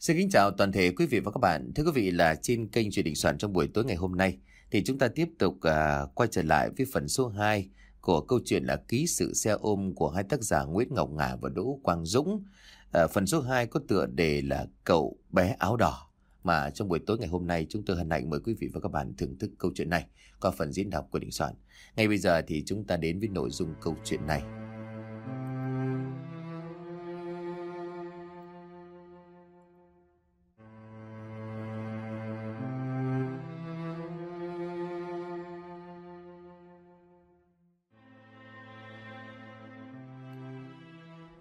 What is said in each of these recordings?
Xin kính chào toàn thể quý vị và các bạn. Thưa quý vị là trên kênh truyền định soạn trong buổi tối ngày hôm nay thì chúng ta tiếp tục uh, quay trở lại với phần số 2 của câu chuyện là ký sự xe ôm của hai tác giả Nguyễn Ngọc Ngà và Đỗ Quang Dũng. Uh, phần số 2 có tựa đề là cậu bé áo đỏ mà trong buổi tối ngày hôm nay chúng tôi hân hạnh mời quý vị và các bạn thưởng thức câu chuyện này qua phần diễn đọc của Đình Soạn. Ngay bây giờ thì chúng ta đến với nội dung câu chuyện này.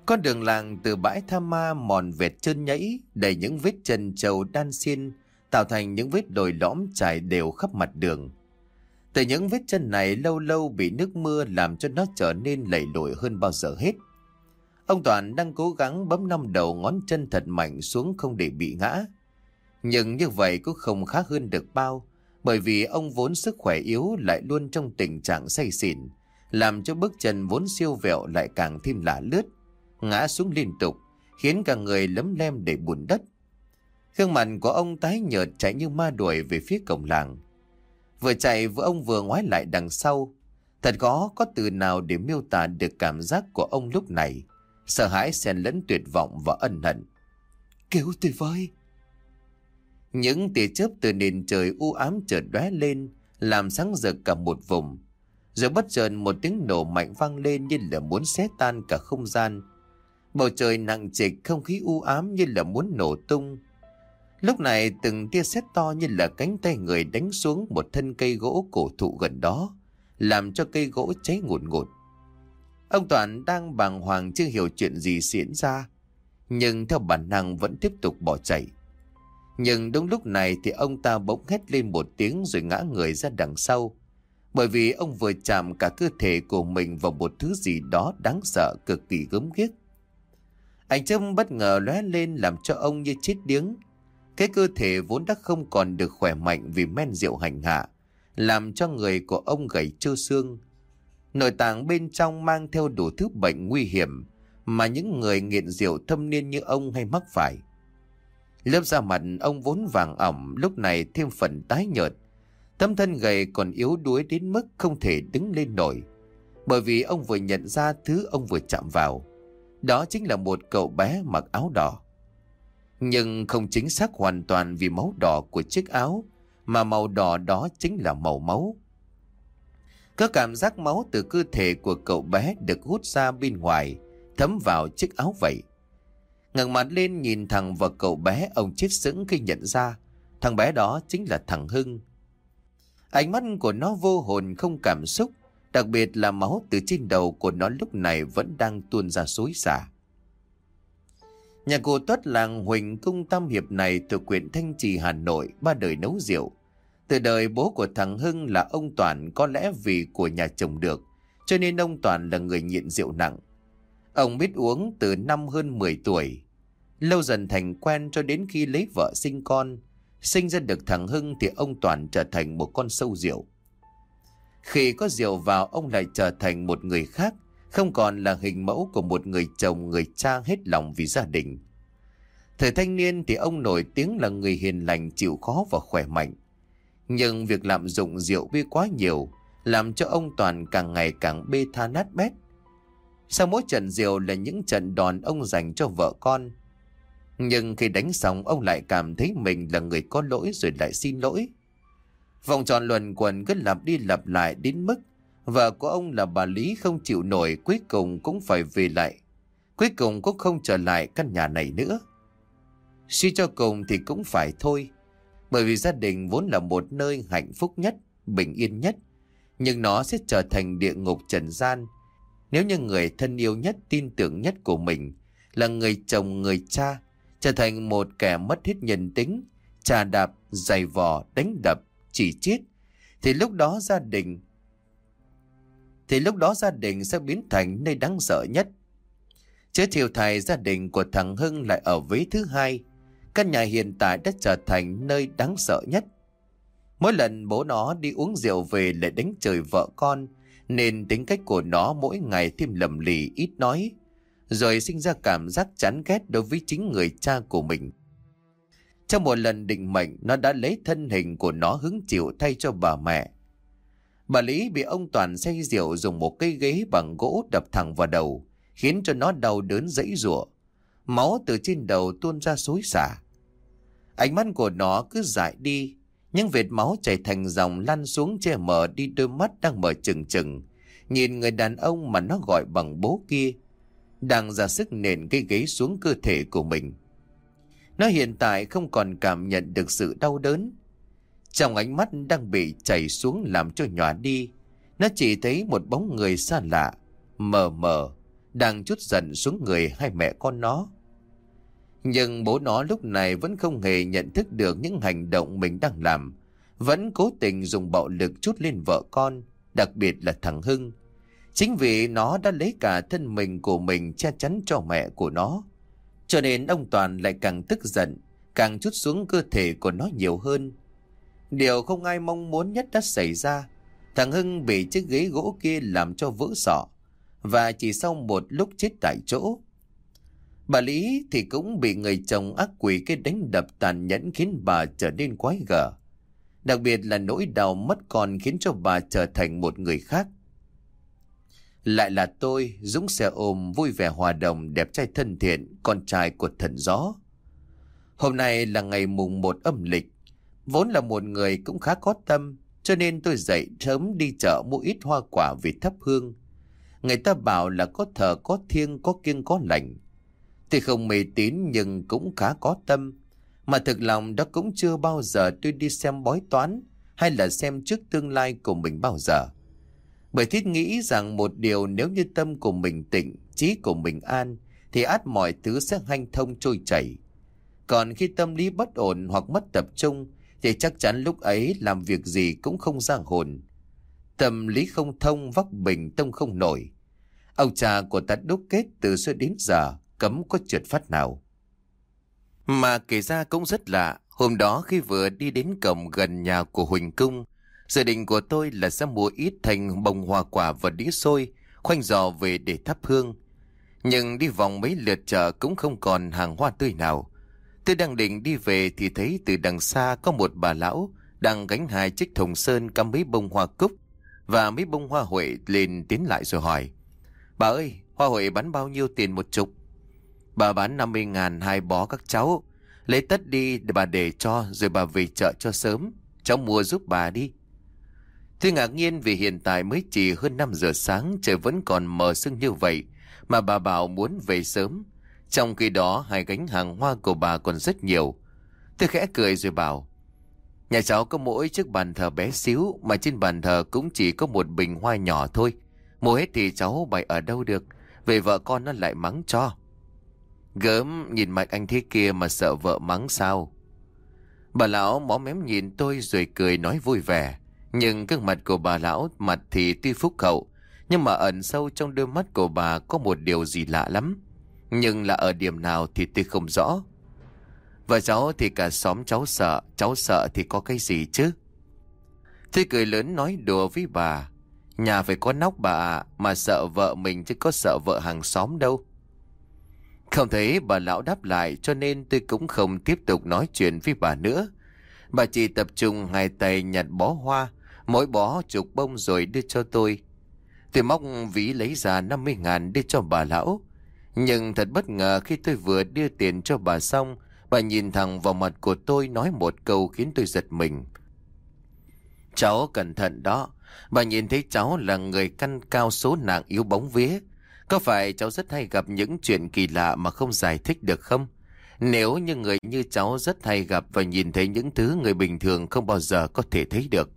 Con đường làng từ bãi tha ma mòn vẹt chân nhẫy, đầy những vết chân trầu đan xiên, tạo thành những vết đồi lõm trải đều khắp mặt đường. Từ những vết chân này lâu lâu bị nước mưa làm cho nó trở nên lầy lội hơn bao giờ hết. Ông Toàn đang cố gắng bấm năm đầu ngón chân thật mạnh xuống không để bị ngã. Nhưng như vậy cũng không khác hơn được bao, bởi vì ông vốn sức khỏe yếu lại luôn trong tình trạng say xỉn, làm cho bước chân vốn siêu vẹo lại càng thêm lạ lướt ngã xuống liên tục, khiến cả người lấm lem để bùn đất. Khương mặt của ông tái nhợt chạy như ma đuổi về phía cổng làng. Vừa chạy vừa ông vừa ngoái lại đằng sau. Thật khó có từ nào để miêu tả được cảm giác của ông lúc này. Sợ hãi xen lẫn tuyệt vọng và ân hận. Cứu tôi với! Những tia chớp từ nền trời u ám chợt đóe lên, làm sáng rực cả một vùng. Rồi bất chợt một tiếng nổ mạnh vang lên như là muốn xé tan cả không gian. Bầu trời nặng trịch không khí u ám như là muốn nổ tung. Lúc này từng tia sét to như là cánh tay người đánh xuống một thân cây gỗ cổ thụ gần đó, làm cho cây gỗ cháy ngụt ngụt. Ông Toàn đang bàng hoàng chưa hiểu chuyện gì diễn ra, nhưng theo bản năng vẫn tiếp tục bỏ chạy. Nhưng đúng lúc này thì ông ta bỗng hét lên một tiếng rồi ngã người ra đằng sau. Bởi vì ông vừa chạm cả cơ thể của mình vào một thứ gì đó đáng sợ cực kỳ gớm ghiếc. Ánh châm bất ngờ lóe lên làm cho ông như chết điếng. Cái cơ thể vốn đã không còn được khỏe mạnh vì men rượu hành hạ, làm cho người của ông gầy trơ xương. Nội tạng bên trong mang theo đủ thứ bệnh nguy hiểm mà những người nghiện rượu thâm niên như ông hay mắc phải. Lớp da mặt ông vốn vàng ẩm lúc này thêm phần tái nhợt. Tấm thân gầy còn yếu đuối đến mức không thể đứng lên nổi. Bởi vì ông vừa nhận ra thứ ông vừa chạm vào. Đó chính là một cậu bé mặc áo đỏ. Nhưng không chính xác hoàn toàn vì máu đỏ của chiếc áo, mà màu đỏ đó chính là màu máu. Các cảm giác máu từ cơ thể của cậu bé được hút ra bên ngoài, thấm vào chiếc áo vậy. ngẩng mặt lên nhìn thẳng vào cậu bé, ông chết sững khi nhận ra thằng bé đó chính là thằng Hưng. Ánh mắt của nó vô hồn không cảm xúc, Đặc biệt là máu từ trên đầu của nó lúc này vẫn đang tuôn ra xối xả. Nhà cô tuất làng Huỳnh Cung Tam Hiệp này thuộc huyện Thanh Trì Hà Nội ba đời nấu rượu. Từ đời bố của thằng Hưng là ông Toàn có lẽ vì của nhà chồng được, cho nên ông Toàn là người nghiện rượu nặng. Ông biết uống từ năm hơn 10 tuổi. Lâu dần thành quen cho đến khi lấy vợ sinh con. Sinh ra được thằng Hưng thì ông Toàn trở thành một con sâu rượu. Khi có rượu vào ông lại trở thành một người khác, không còn là hình mẫu của một người chồng người cha hết lòng vì gia đình. Thời thanh niên thì ông nổi tiếng là người hiền lành chịu khó và khỏe mạnh. Nhưng việc lạm dụng rượu bia quá nhiều làm cho ông Toàn càng ngày càng bê tha nát bét. Sau mỗi trận rượu là những trận đòn ông dành cho vợ con. Nhưng khi đánh xong ông lại cảm thấy mình là người có lỗi rồi lại xin lỗi. Vòng tròn luẩn quẩn cứ lặp đi lặp lại đến mức vợ của ông là bà Lý không chịu nổi cuối cùng cũng phải về lại. Cuối cùng cũng không trở lại căn nhà này nữa. Suy cho cùng thì cũng phải thôi. Bởi vì gia đình vốn là một nơi hạnh phúc nhất, bình yên nhất. Nhưng nó sẽ trở thành địa ngục trần gian. Nếu như người thân yêu nhất, tin tưởng nhất của mình là người chồng, người cha, trở thành một kẻ mất hết nhân tính, trà đạp, giày vò, đánh đập, chỉ chiết thì lúc đó gia đình thì lúc đó gia đình sẽ biến thành nơi đáng sợ nhất. Chớ chiều thầy gia đình của thằng Hưng lại ở vế thứ hai. Căn nhà hiện tại đã trở thành nơi đáng sợ nhất. Mỗi lần bố nó đi uống rượu về lại đánh trời vợ con, nên tính cách của nó mỗi ngày thêm lầm lì ít nói, rồi sinh ra cảm giác chán ghét đối với chính người cha của mình. Trong một lần định mệnh, nó đã lấy thân hình của nó hứng chịu thay cho bà mẹ. Bà Lý bị ông Toàn say rượu dùng một cây ghế bằng gỗ đập thẳng vào đầu, khiến cho nó đau đớn dãy rủa. Máu từ trên đầu tuôn ra xối xả. Ánh mắt của nó cứ dại đi, những vệt máu chảy thành dòng lăn xuống che mở đi đôi mắt đang mở trừng trừng. Nhìn người đàn ông mà nó gọi bằng bố kia, đang ra sức nền cây ghế xuống cơ thể của mình. Nó hiện tại không còn cảm nhận được sự đau đớn. Trong ánh mắt đang bị chảy xuống làm cho nhòa đi, nó chỉ thấy một bóng người xa lạ, mờ mờ, đang chút giận xuống người hai mẹ con nó. Nhưng bố nó lúc này vẫn không hề nhận thức được những hành động mình đang làm, vẫn cố tình dùng bạo lực chút lên vợ con, đặc biệt là thằng Hưng. Chính vì nó đã lấy cả thân mình của mình che chắn cho mẹ của nó. Cho nên ông Toàn lại càng tức giận, càng chút xuống cơ thể của nó nhiều hơn. Điều không ai mong muốn nhất đã xảy ra. Thằng Hưng bị chiếc ghế gỗ kia làm cho vỡ sọ. Và chỉ sau một lúc chết tại chỗ. Bà Lý thì cũng bị người chồng ác quỷ cái đánh đập tàn nhẫn khiến bà trở nên quái gở. Đặc biệt là nỗi đau mất con khiến cho bà trở thành một người khác. Lại là tôi, Dũng xe ôm, vui vẻ hòa đồng, đẹp trai thân thiện, con trai của thần gió. Hôm nay là ngày mùng một âm lịch. Vốn là một người cũng khá có tâm, cho nên tôi dậy sớm đi chợ mua ít hoa quả vì thắp hương. Người ta bảo là có thờ có thiêng, có kiêng có lành. Tôi không mê tín nhưng cũng khá có tâm. Mà thực lòng đó cũng chưa bao giờ tôi đi xem bói toán hay là xem trước tương lai của mình bao giờ. Bởi thiết nghĩ rằng một điều nếu như tâm của mình tịnh, trí của mình an, thì át mọi thứ sẽ hanh thông trôi chảy. Còn khi tâm lý bất ổn hoặc mất tập trung, thì chắc chắn lúc ấy làm việc gì cũng không ra hồn. Tâm lý không thông, vóc bình tông không nổi. Ông cha của ta đúc kết từ xưa đến giờ, cấm có trượt phát nào. Mà kể ra cũng rất lạ, hôm đó khi vừa đi đến cổng gần nhà của Huỳnh Cung, Dự định của tôi là sẽ mua ít thành bông hoa quả và đĩa xôi, khoanh giò về để thắp hương. Nhưng đi vòng mấy lượt chợ cũng không còn hàng hoa tươi nào. Tôi đang định đi về thì thấy từ đằng xa có một bà lão đang gánh hai chiếc thùng sơn cắm mấy bông hoa cúc và mấy bông hoa huệ lên tiến lại rồi hỏi. Bà ơi, hoa huệ bán bao nhiêu tiền một chục? Bà bán 50 ngàn hai bó các cháu. Lấy tất đi để bà để cho rồi bà về chợ cho sớm. Cháu mua giúp bà đi. Tôi ngạc nhiên vì hiện tại mới chỉ hơn 5 giờ sáng, trời vẫn còn mờ sương như vậy, mà bà bảo muốn về sớm. Trong khi đó, hai gánh hàng hoa của bà còn rất nhiều. Tôi khẽ cười rồi bảo, Nhà cháu có mỗi chiếc bàn thờ bé xíu, mà trên bàn thờ cũng chỉ có một bình hoa nhỏ thôi. Mua hết thì cháu bày ở đâu được. Về vợ con nó lại mắng cho. Gớm, nhìn mặt anh thế kia mà sợ vợ mắng sao. Bà lão mó mém nhìn tôi rồi cười nói vui vẻ. Nhưng gương mặt của bà lão mặt thì tuy phúc hậu, nhưng mà ẩn sâu trong đôi mắt của bà có một điều gì lạ lắm. Nhưng là ở điểm nào thì tôi không rõ. Vợ cháu thì cả xóm cháu sợ, cháu sợ thì có cái gì chứ? Tôi cười lớn nói đùa với bà. Nhà phải có nóc bà ạ, mà sợ vợ mình chứ có sợ vợ hàng xóm đâu. Không thấy bà lão đáp lại cho nên tôi cũng không tiếp tục nói chuyện với bà nữa. Bà chỉ tập trung hai tay nhặt bó hoa, Mỗi bó chục bông rồi đưa cho tôi. Tôi móc ví lấy ra 50 ngàn đưa cho bà lão. Nhưng thật bất ngờ khi tôi vừa đưa tiền cho bà xong, bà nhìn thẳng vào mặt của tôi nói một câu khiến tôi giật mình. Cháu cẩn thận đó. Bà nhìn thấy cháu là người căn cao số nặng yếu bóng vía. Có phải cháu rất hay gặp những chuyện kỳ lạ mà không giải thích được không? Nếu như người như cháu rất hay gặp và nhìn thấy những thứ người bình thường không bao giờ có thể thấy được.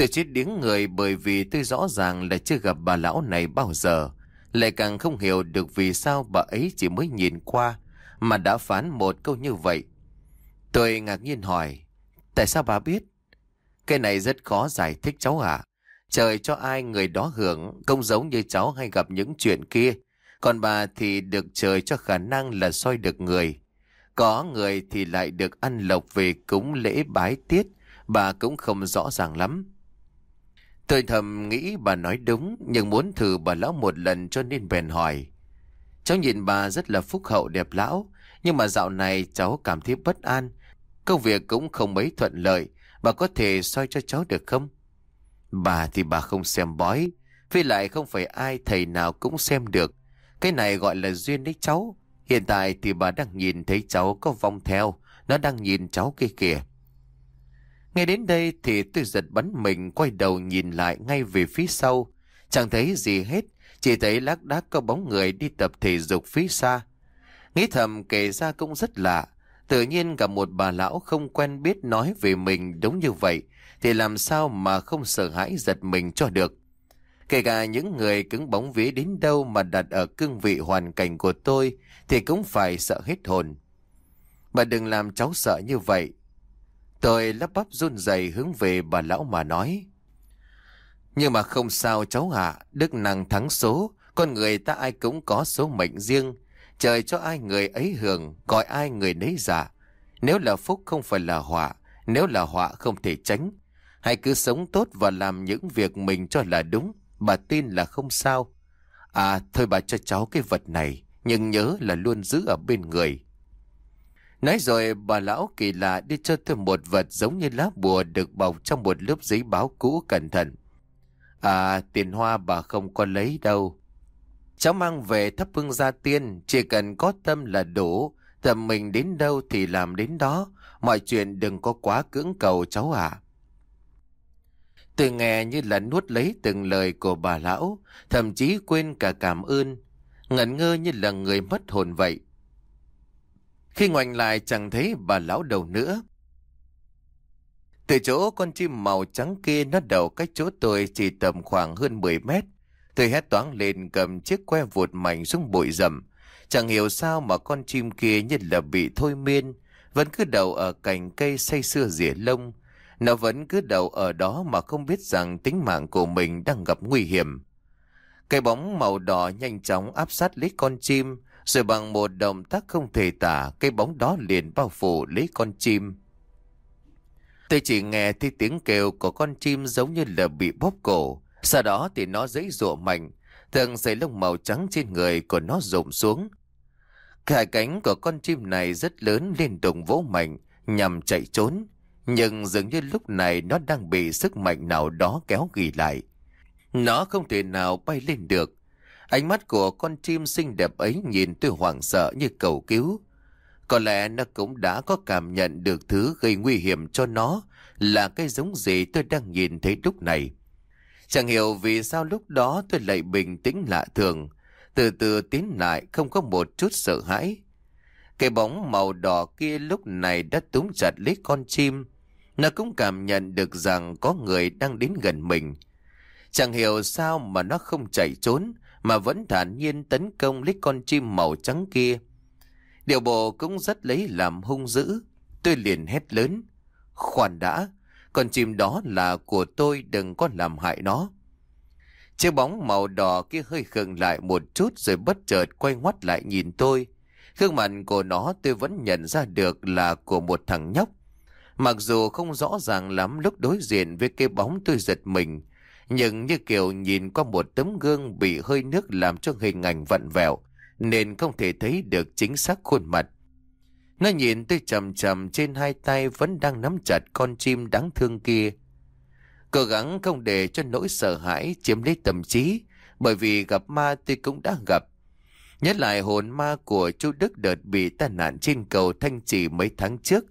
Tôi chết điếng người bởi vì tôi rõ ràng là chưa gặp bà lão này bao giờ. Lại càng không hiểu được vì sao bà ấy chỉ mới nhìn qua mà đã phán một câu như vậy. Tôi ngạc nhiên hỏi, tại sao bà biết? Cái này rất khó giải thích cháu ạ. Trời cho ai người đó hưởng, không giống như cháu hay gặp những chuyện kia. Còn bà thì được trời cho khả năng là soi được người. Có người thì lại được ăn lộc về cúng lễ bái tiết, bà cũng không rõ ràng lắm. Tôi thầm nghĩ bà nói đúng, nhưng muốn thử bà lão một lần cho nên bèn hỏi. Cháu nhìn bà rất là phúc hậu đẹp lão, Nhưng mà dạo này cháu cảm thấy bất an. Công việc cũng không mấy thuận lợi. Bà có thể soi cho cháu được không? Bà thì bà không xem bói. Vì lại không phải ai thầy nào cũng xem được. Cái này gọi là duyên đấy cháu. Hiện tại thì bà đang nhìn thấy cháu có vong theo. Nó đang nhìn cháu kia kìa nghe đến đây thì tôi giật bắn mình quay đầu nhìn lại ngay về phía sau. Chẳng thấy gì hết, chỉ thấy lác đác có bóng người đi tập thể dục phía xa. Nghĩ thầm kể ra cũng rất lạ. Tự nhiên gặp một bà lão không quen biết nói về mình đúng như vậy, thì làm sao mà không sợ hãi giật mình cho được. Kể cả những người cứng bóng vía đến đâu mà đặt ở cương vị hoàn cảnh của tôi thì cũng phải sợ hết hồn. Bà đừng làm cháu sợ như vậy. Tôi lắp bắp run rẩy hướng về bà lão mà nói. Nhưng mà không sao cháu ạ, đức năng thắng số, con người ta ai cũng có số mệnh riêng. Trời cho ai người ấy hưởng, gọi ai người nấy giả. Nếu là phúc không phải là họa, nếu là họa không thể tránh. Hãy cứ sống tốt và làm những việc mình cho là đúng, bà tin là không sao. À, thôi bà cho cháu cái vật này, nhưng nhớ là luôn giữ ở bên người. Nói rồi bà lão kỳ lạ đi cho tôi một vật giống như lá bùa được bọc trong một lớp giấy báo cũ cẩn thận. À, tiền hoa bà không có lấy đâu. Cháu mang về thắp hương gia tiên, chỉ cần có tâm là đủ, tầm mình đến đâu thì làm đến đó, mọi chuyện đừng có quá cưỡng cầu cháu ạ. Tôi nghe như là nuốt lấy từng lời của bà lão, thậm chí quên cả cảm ơn, ngẩn ngơ như là người mất hồn vậy. Khi ngoảnh lại chẳng thấy bà lão đầu nữa. Từ chỗ con chim màu trắng kia nó đầu cách chỗ tôi chỉ tầm khoảng hơn 10 mét. Tôi hét toáng lên cầm chiếc que vụt mạnh xuống bụi rậm. Chẳng hiểu sao mà con chim kia như là bị thôi miên, vẫn cứ đầu ở cành cây say sưa rỉa lông. Nó vẫn cứ đầu ở đó mà không biết rằng tính mạng của mình đang gặp nguy hiểm. Cái bóng màu đỏ nhanh chóng áp sát lấy con chim, rồi bằng một động tác không thể tả, cái bóng đó liền bao phủ lấy con chim. Tôi chỉ nghe thấy tiếng kêu của con chim giống như là bị bóp cổ. Sau đó thì nó dãy rụa mạnh, thường dây lông màu trắng trên người của nó rụng xuống. Cả cánh của con chim này rất lớn liên tục vỗ mạnh nhằm chạy trốn. Nhưng dường như lúc này nó đang bị sức mạnh nào đó kéo ghi lại. Nó không thể nào bay lên được. Ánh mắt của con chim xinh đẹp ấy nhìn tôi hoảng sợ như cầu cứu. Có lẽ nó cũng đã có cảm nhận được thứ gây nguy hiểm cho nó là cái giống gì tôi đang nhìn thấy lúc này. Chẳng hiểu vì sao lúc đó tôi lại bình tĩnh lạ thường, từ từ tiến lại không có một chút sợ hãi. Cái bóng màu đỏ kia lúc này đã túm chặt lấy con chim. Nó cũng cảm nhận được rằng có người đang đến gần mình. Chẳng hiểu sao mà nó không chạy trốn, mà vẫn thản nhiên tấn công lấy con chim màu trắng kia. Điều bộ cũng rất lấy làm hung dữ. Tôi liền hét lớn. Khoan đã, con chim đó là của tôi đừng có làm hại nó. Chiếc bóng màu đỏ kia hơi khựng lại một chút rồi bất chợt quay ngoắt lại nhìn tôi. Gương mặt của nó tôi vẫn nhận ra được là của một thằng nhóc. Mặc dù không rõ ràng lắm lúc đối diện với cái bóng tôi giật mình, nhưng như kiểu nhìn qua một tấm gương bị hơi nước làm cho hình ảnh vặn vẹo, nên không thể thấy được chính xác khuôn mặt. Nó nhìn tôi chầm chầm trên hai tay vẫn đang nắm chặt con chim đáng thương kia. Cố gắng không để cho nỗi sợ hãi chiếm lấy tâm trí, bởi vì gặp ma tôi cũng đã gặp. nhất lại hồn ma của chú Đức đợt bị tai nạn trên cầu Thanh Trì mấy tháng trước,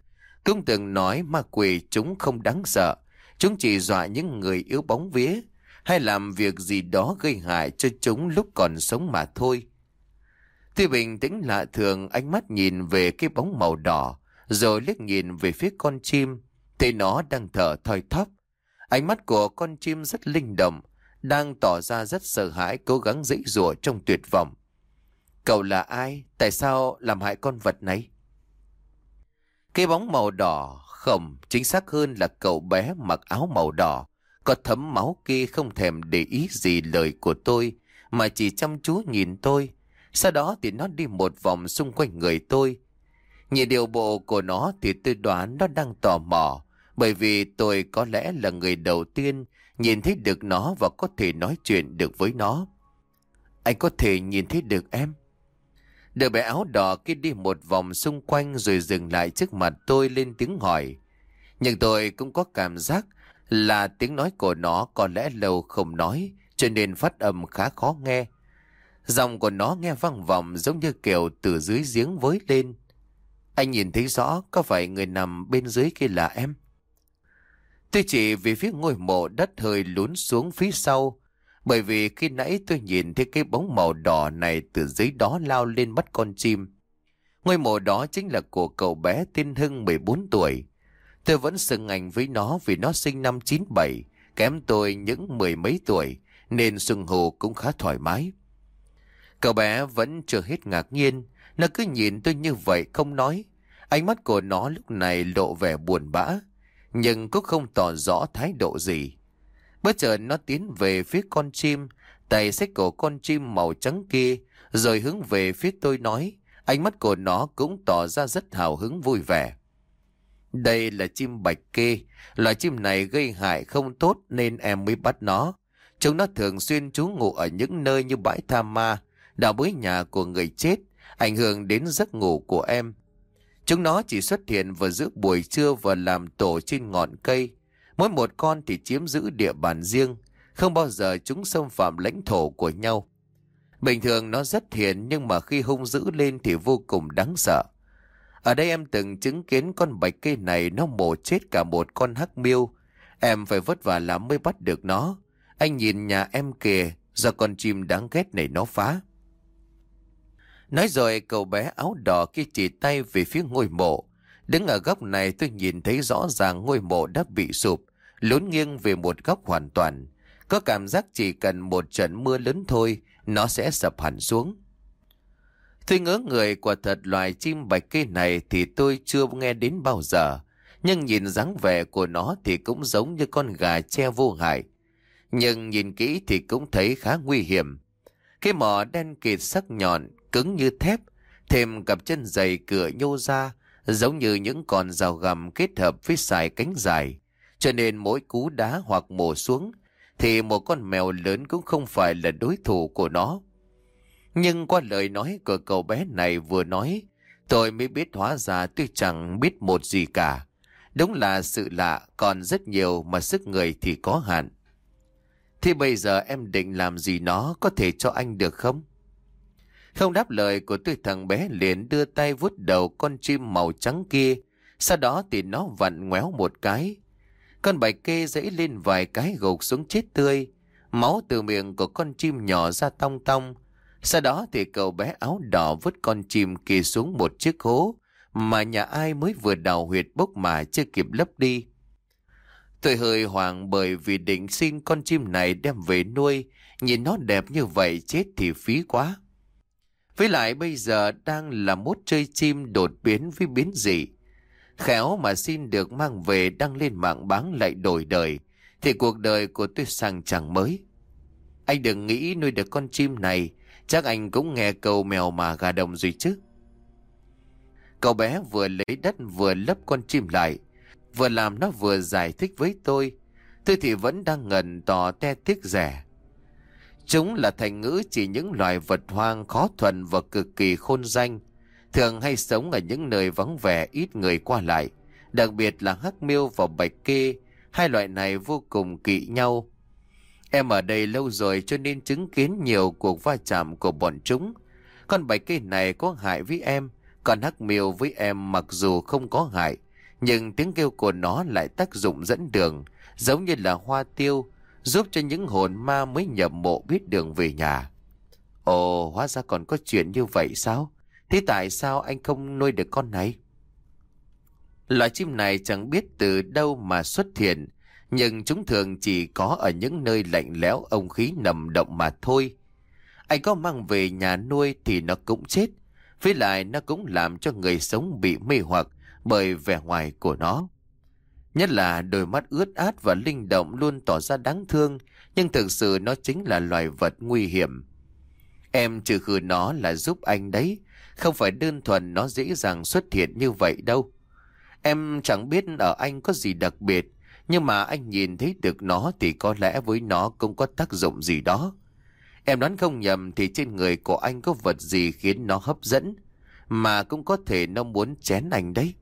cũng từng nói ma quỷ chúng không đáng sợ, chúng chỉ dọa những người yếu bóng vía, hay làm việc gì đó gây hại cho chúng lúc còn sống mà thôi. Tuy bình tĩnh lạ thường ánh mắt nhìn về cái bóng màu đỏ, rồi liếc nhìn về phía con chim, thì nó đang thở thoi thóp. Ánh mắt của con chim rất linh động, đang tỏ ra rất sợ hãi cố gắng dãy rủa trong tuyệt vọng. Cậu là ai? Tại sao làm hại con vật này? Cái bóng màu đỏ, không, chính xác hơn là cậu bé mặc áo màu đỏ, có thấm máu kia không thèm để ý gì lời của tôi, mà chỉ chăm chú nhìn tôi. Sau đó thì nó đi một vòng xung quanh người tôi. Nhìn điều bộ của nó thì tôi đoán nó đang tò mò, bởi vì tôi có lẽ là người đầu tiên nhìn thấy được nó và có thể nói chuyện được với nó. Anh có thể nhìn thấy được em. Đứa bé áo đỏ kia đi một vòng xung quanh rồi dừng lại trước mặt tôi lên tiếng hỏi. Nhưng tôi cũng có cảm giác là tiếng nói của nó có lẽ lâu không nói, cho nên phát âm khá khó nghe. Giọng của nó nghe vang vọng giống như kiểu từ dưới giếng với lên. Anh nhìn thấy rõ có phải người nằm bên dưới kia là em? Tôi chỉ vì phía ngôi mộ đất hơi lún xuống phía sau. Bởi vì khi nãy tôi nhìn thấy cái bóng màu đỏ này từ dưới đó lao lên bắt con chim. Ngôi mộ đó chính là của cậu bé tên Hưng 14 tuổi. Tôi vẫn sừng ảnh với nó vì nó sinh năm 97, kém tôi những mười mấy tuổi, nên sừng hồ cũng khá thoải mái. Cậu bé vẫn chưa hết ngạc nhiên, nó cứ nhìn tôi như vậy không nói. Ánh mắt của nó lúc này lộ vẻ buồn bã, nhưng cũng không tỏ rõ thái độ gì. Bất chợt nó tiến về phía con chim, tay xách cổ con chim màu trắng kia, rồi hướng về phía tôi nói, ánh mắt của nó cũng tỏ ra rất hào hứng vui vẻ. Đây là chim bạch kê, loài chim này gây hại không tốt nên em mới bắt nó. Chúng nó thường xuyên trú ngụ ở những nơi như bãi tha ma, đào bới nhà của người chết, ảnh hưởng đến giấc ngủ của em. Chúng nó chỉ xuất hiện vào giữa buổi trưa và làm tổ trên ngọn cây. Mỗi một con thì chiếm giữ địa bàn riêng, không bao giờ chúng xâm phạm lãnh thổ của nhau. Bình thường nó rất hiền nhưng mà khi hung dữ lên thì vô cùng đáng sợ. Ở đây em từng chứng kiến con bạch cây này nó mổ chết cả một con hắc miêu. Em phải vất vả lắm mới bắt được nó. Anh nhìn nhà em kìa, do con chim đáng ghét này nó phá. Nói rồi cậu bé áo đỏ kia chỉ tay về phía ngôi mộ. Đứng ở góc này tôi nhìn thấy rõ ràng ngôi mộ đã bị sụp, lún nghiêng về một góc hoàn toàn. Có cảm giác chỉ cần một trận mưa lớn thôi, nó sẽ sập hẳn xuống. Tôi ngỡ người quả thật loài chim bạch kê này thì tôi chưa nghe đến bao giờ. Nhưng nhìn dáng vẻ của nó thì cũng giống như con gà che vô hại. Nhưng nhìn kỹ thì cũng thấy khá nguy hiểm. Cái mỏ đen kịt sắc nhọn, cứng như thép, thêm cặp chân dày cửa nhô ra, giống như những con rào gầm kết hợp với xài cánh dài. Cho nên mỗi cú đá hoặc mổ xuống, thì một con mèo lớn cũng không phải là đối thủ của nó. Nhưng qua lời nói của cậu bé này vừa nói, tôi mới biết hóa ra tôi chẳng biết một gì cả. Đúng là sự lạ, còn rất nhiều mà sức người thì có hạn. Thì bây giờ em định làm gì nó có thể cho anh được không? Không đáp lời của tôi thằng bé liền đưa tay vuốt đầu con chim màu trắng kia. Sau đó thì nó vặn ngoéo một cái. Con bạch kê dãy lên vài cái gục xuống chết tươi. Máu từ miệng của con chim nhỏ ra tong tong. Sau đó thì cậu bé áo đỏ vứt con chim kỳ xuống một chiếc hố mà nhà ai mới vừa đào huyệt bốc mà chưa kịp lấp đi. Tôi hơi hoảng bởi vì định xin con chim này đem về nuôi, nhìn nó đẹp như vậy chết thì phí quá. Với lại bây giờ đang là mốt chơi chim đột biến với biến dị. Khéo mà xin được mang về đăng lên mạng bán lại đổi đời, thì cuộc đời của tôi sang chẳng mới. Anh đừng nghĩ nuôi được con chim này, chắc anh cũng nghe câu mèo mà gà đồng rồi chứ. Cậu bé vừa lấy đất vừa lấp con chim lại, vừa làm nó vừa giải thích với tôi. Tôi thì vẫn đang ngần tò te tiếc rẻ. Chúng là thành ngữ chỉ những loài vật hoang khó thuần và cực kỳ khôn danh, thường hay sống ở những nơi vắng vẻ ít người qua lại, đặc biệt là hắc miêu và bạch kê, hai loại này vô cùng kỵ nhau. Em ở đây lâu rồi cho nên chứng kiến nhiều cuộc va chạm của bọn chúng. Con bạch kê này có hại với em, còn hắc miêu với em mặc dù không có hại, nhưng tiếng kêu của nó lại tác dụng dẫn đường, giống như là hoa tiêu, giúp cho những hồn ma mới nhập mộ biết đường về nhà. Ồ, hóa ra còn có chuyện như vậy sao? Thế tại sao anh không nuôi được con này? Loài chim này chẳng biết từ đâu mà xuất hiện, nhưng chúng thường chỉ có ở những nơi lạnh lẽo ông khí nầm động mà thôi. Anh có mang về nhà nuôi thì nó cũng chết, với lại nó cũng làm cho người sống bị mê hoặc bởi vẻ ngoài của nó. Nhất là đôi mắt ướt át và linh động luôn tỏ ra đáng thương, nhưng thực sự nó chính là loài vật nguy hiểm. Em trừ khử nó là giúp anh đấy, không phải đơn thuần nó dễ dàng xuất hiện như vậy đâu. Em chẳng biết ở anh có gì đặc biệt, nhưng mà anh nhìn thấy được nó thì có lẽ với nó cũng có tác dụng gì đó. Em đoán không nhầm thì trên người của anh có vật gì khiến nó hấp dẫn. Mà cũng có thể nó muốn chén anh đấy.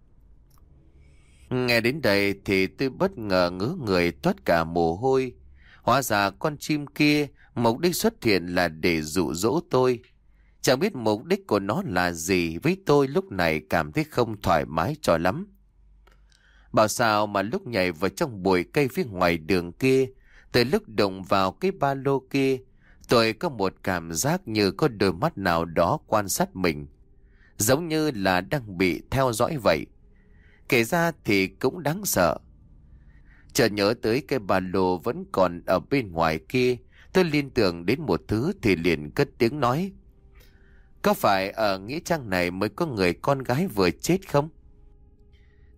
Nghe đến đây thì tôi bất ngờ ngứa người toát cả mồ hôi. Hóa ra con chim kia mục đích xuất hiện là để dụ dỗ tôi. Chẳng biết mục đích của nó là gì với tôi lúc này cảm thấy không thoải mái cho lắm. Bảo sao mà lúc nhảy vào trong bụi cây phía ngoài đường kia, tới lúc đụng vào cái ba lô kia, tôi có một cảm giác như có đôi mắt nào đó quan sát mình. Giống như là đang bị theo dõi vậy. Kể ra thì cũng đáng sợ. Chợt nhớ tới cái ba lô vẫn còn ở bên ngoài kia, tôi liên tưởng đến một thứ thì liền cất tiếng nói. Có phải ở Nghĩa Trang này mới có người con gái vừa chết không?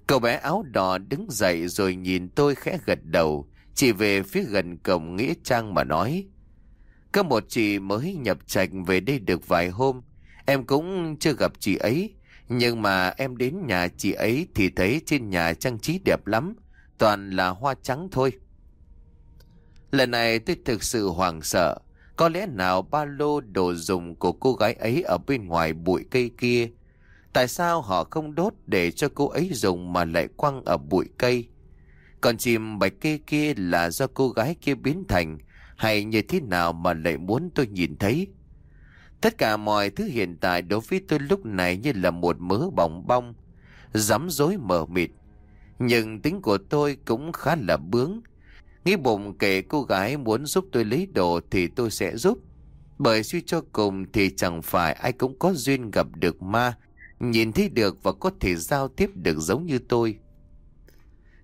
Cậu bé áo đỏ đứng dậy rồi nhìn tôi khẽ gật đầu, chỉ về phía gần cổng Nghĩa Trang mà nói. Có một chị mới nhập trạch về đây được vài hôm, em cũng chưa gặp chị ấy, nhưng mà em đến nhà chị ấy thì thấy trên nhà trang trí đẹp lắm, toàn là hoa trắng thôi. Lần này tôi thực sự hoảng sợ, có lẽ nào ba lô đồ dùng của cô gái ấy ở bên ngoài bụi cây kia Tại sao họ không đốt để cho cô ấy dùng mà lại quăng ở bụi cây? Còn chim bạch kê kia là do cô gái kia biến thành hay như thế nào mà lại muốn tôi nhìn thấy? Tất cả mọi thứ hiện tại đối với tôi lúc này như là một mớ bỏng bong, dám dối mờ mịt. Nhưng tính của tôi cũng khá là bướng. Nghĩ bụng kể cô gái muốn giúp tôi lấy đồ thì tôi sẽ giúp. Bởi suy cho cùng thì chẳng phải ai cũng có duyên gặp được ma nhìn thấy được và có thể giao tiếp được giống như tôi.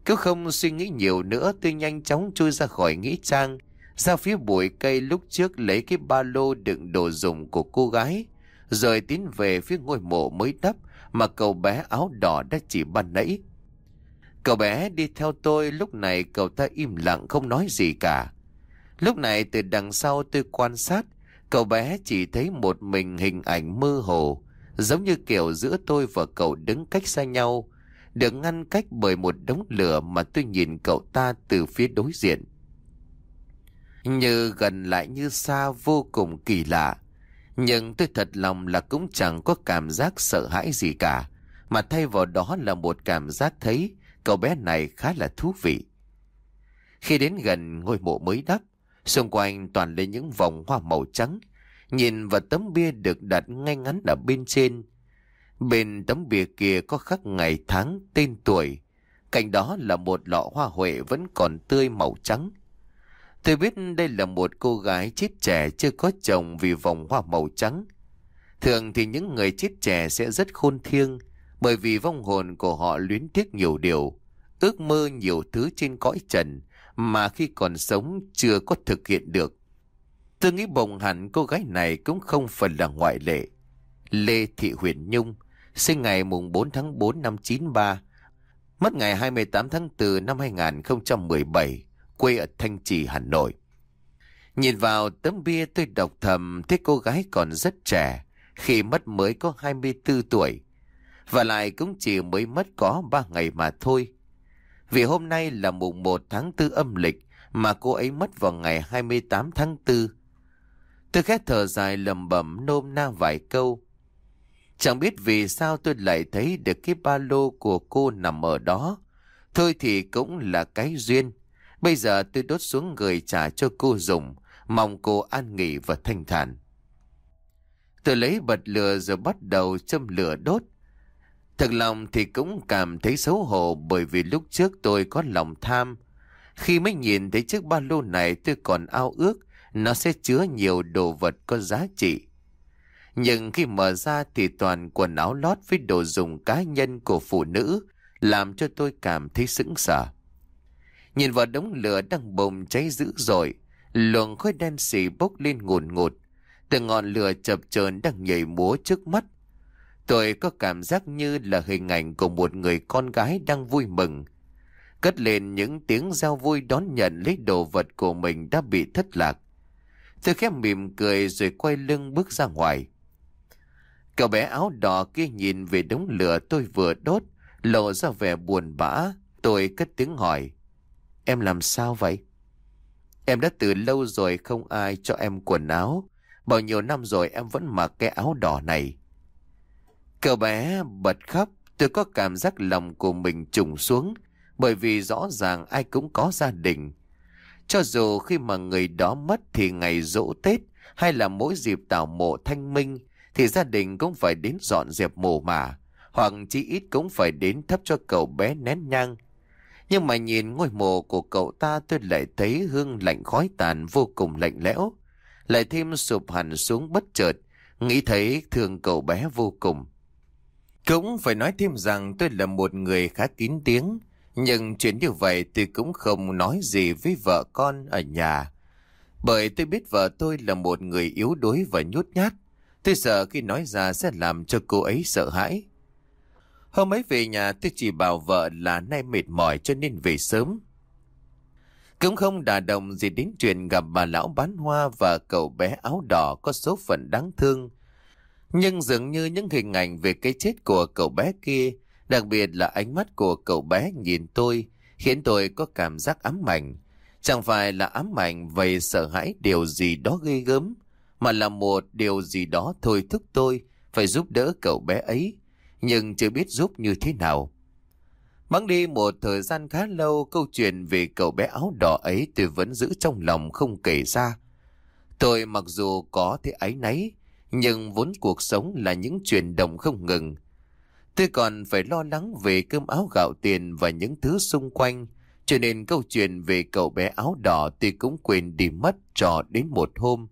Cứ không suy nghĩ nhiều nữa tôi nhanh chóng chui ra khỏi nghĩ trang, ra phía bụi cây lúc trước lấy cái ba lô đựng đồ dùng của cô gái, rồi tiến về phía ngôi mộ mới đắp mà cậu bé áo đỏ đã chỉ ban nãy. Cậu bé đi theo tôi lúc này cậu ta im lặng không nói gì cả. Lúc này từ đằng sau tôi quan sát, cậu bé chỉ thấy một mình hình ảnh mơ hồ, Giống như kiểu giữa tôi và cậu đứng cách xa nhau, được ngăn cách bởi một đống lửa mà tôi nhìn cậu ta từ phía đối diện. Như gần lại như xa vô cùng kỳ lạ. Nhưng tôi thật lòng là cũng chẳng có cảm giác sợ hãi gì cả, mà thay vào đó là một cảm giác thấy cậu bé này khá là thú vị. Khi đến gần ngôi mộ mới đắp, xung quanh toàn lên những vòng hoa màu trắng, Nhìn vào tấm bia được đặt ngay ngắn ở bên trên. Bên tấm bia kia có khắc ngày tháng, tên tuổi. Cạnh đó là một lọ hoa huệ vẫn còn tươi màu trắng. Tôi biết đây là một cô gái chết trẻ chưa có chồng vì vòng hoa màu trắng. Thường thì những người chết trẻ sẽ rất khôn thiêng bởi vì vong hồn của họ luyến tiếc nhiều điều, ước mơ nhiều thứ trên cõi trần mà khi còn sống chưa có thực hiện được. Tôi nghĩ bồng hẳn cô gái này cũng không phải là ngoại lệ. Lê Thị Huyền Nhung, sinh ngày mùng 4 tháng 4 năm 93, mất ngày 28 tháng 4 năm 2017, quê ở Thanh Trì, Hà Nội. Nhìn vào tấm bia tôi đọc thầm thấy cô gái còn rất trẻ, khi mất mới có 24 tuổi. Và lại cũng chỉ mới mất có 3 ngày mà thôi. Vì hôm nay là mùng 1 tháng 4 âm lịch mà cô ấy mất vào ngày 28 tháng 4 Tôi khét thở dài lầm bẩm nôm na vài câu. Chẳng biết vì sao tôi lại thấy được cái ba lô của cô nằm ở đó. Thôi thì cũng là cái duyên. Bây giờ tôi đốt xuống gửi trả cho cô dùng, mong cô an nghỉ và thanh thản. Tôi lấy bật lửa rồi bắt đầu châm lửa đốt. Thật lòng thì cũng cảm thấy xấu hổ bởi vì lúc trước tôi có lòng tham. Khi mới nhìn thấy chiếc ba lô này tôi còn ao ước nó sẽ chứa nhiều đồ vật có giá trị. Nhưng khi mở ra thì toàn quần áo lót với đồ dùng cá nhân của phụ nữ làm cho tôi cảm thấy sững sờ. Nhìn vào đống lửa đang bùng cháy dữ dội, luồng khói đen xì bốc lên ngùn ngụt, từ ngọn lửa chập chờn đang nhảy múa trước mắt. Tôi có cảm giác như là hình ảnh của một người con gái đang vui mừng. Cất lên những tiếng giao vui đón nhận lấy đồ vật của mình đã bị thất lạc. Tôi khép mỉm cười rồi quay lưng bước ra ngoài. Cậu bé áo đỏ kia nhìn về đống lửa tôi vừa đốt, lộ ra vẻ buồn bã. Tôi cất tiếng hỏi. Em làm sao vậy? Em đã từ lâu rồi không ai cho em quần áo. Bao nhiêu năm rồi em vẫn mặc cái áo đỏ này. Cậu bé bật khóc, tôi có cảm giác lòng của mình trùng xuống, bởi vì rõ ràng ai cũng có gia đình. Cho dù khi mà người đó mất thì ngày dỗ Tết hay là mỗi dịp tảo mộ thanh minh thì gia đình cũng phải đến dọn dẹp mồ mả, hoặc chỉ ít cũng phải đến thắp cho cậu bé nén nhang. Nhưng mà nhìn ngôi mộ của cậu ta tôi lại thấy hương lạnh khói tàn vô cùng lạnh lẽo, lại thêm sụp hẳn xuống bất chợt, nghĩ thấy thương cậu bé vô cùng. Cũng phải nói thêm rằng tôi là một người khá kín tiếng, nhưng chuyện như vậy tôi cũng không nói gì với vợ con ở nhà. Bởi tôi biết vợ tôi là một người yếu đuối và nhút nhát. Tôi sợ khi nói ra sẽ làm cho cô ấy sợ hãi. Hôm ấy về nhà tôi chỉ bảo vợ là nay mệt mỏi cho nên về sớm. Cũng không đà đồng gì đến chuyện gặp bà lão bán hoa và cậu bé áo đỏ có số phận đáng thương. Nhưng dường như những hình ảnh về cái chết của cậu bé kia, đặc biệt là ánh mắt của cậu bé nhìn tôi, khiến tôi có cảm giác ám ảnh. Chẳng phải là ám ảnh về sợ hãi điều gì đó ghê gớm, mà là một điều gì đó thôi thúc tôi phải giúp đỡ cậu bé ấy, nhưng chưa biết giúp như thế nào. Bắn đi một thời gian khá lâu, câu chuyện về cậu bé áo đỏ ấy tôi vẫn giữ trong lòng không kể ra. Tôi mặc dù có thế ấy nấy, nhưng vốn cuộc sống là những chuyển động không ngừng. Tôi còn phải lo lắng về cơm áo gạo tiền và những thứ xung quanh, cho nên câu chuyện về cậu bé áo đỏ tôi cũng quên đi mất trò đến một hôm.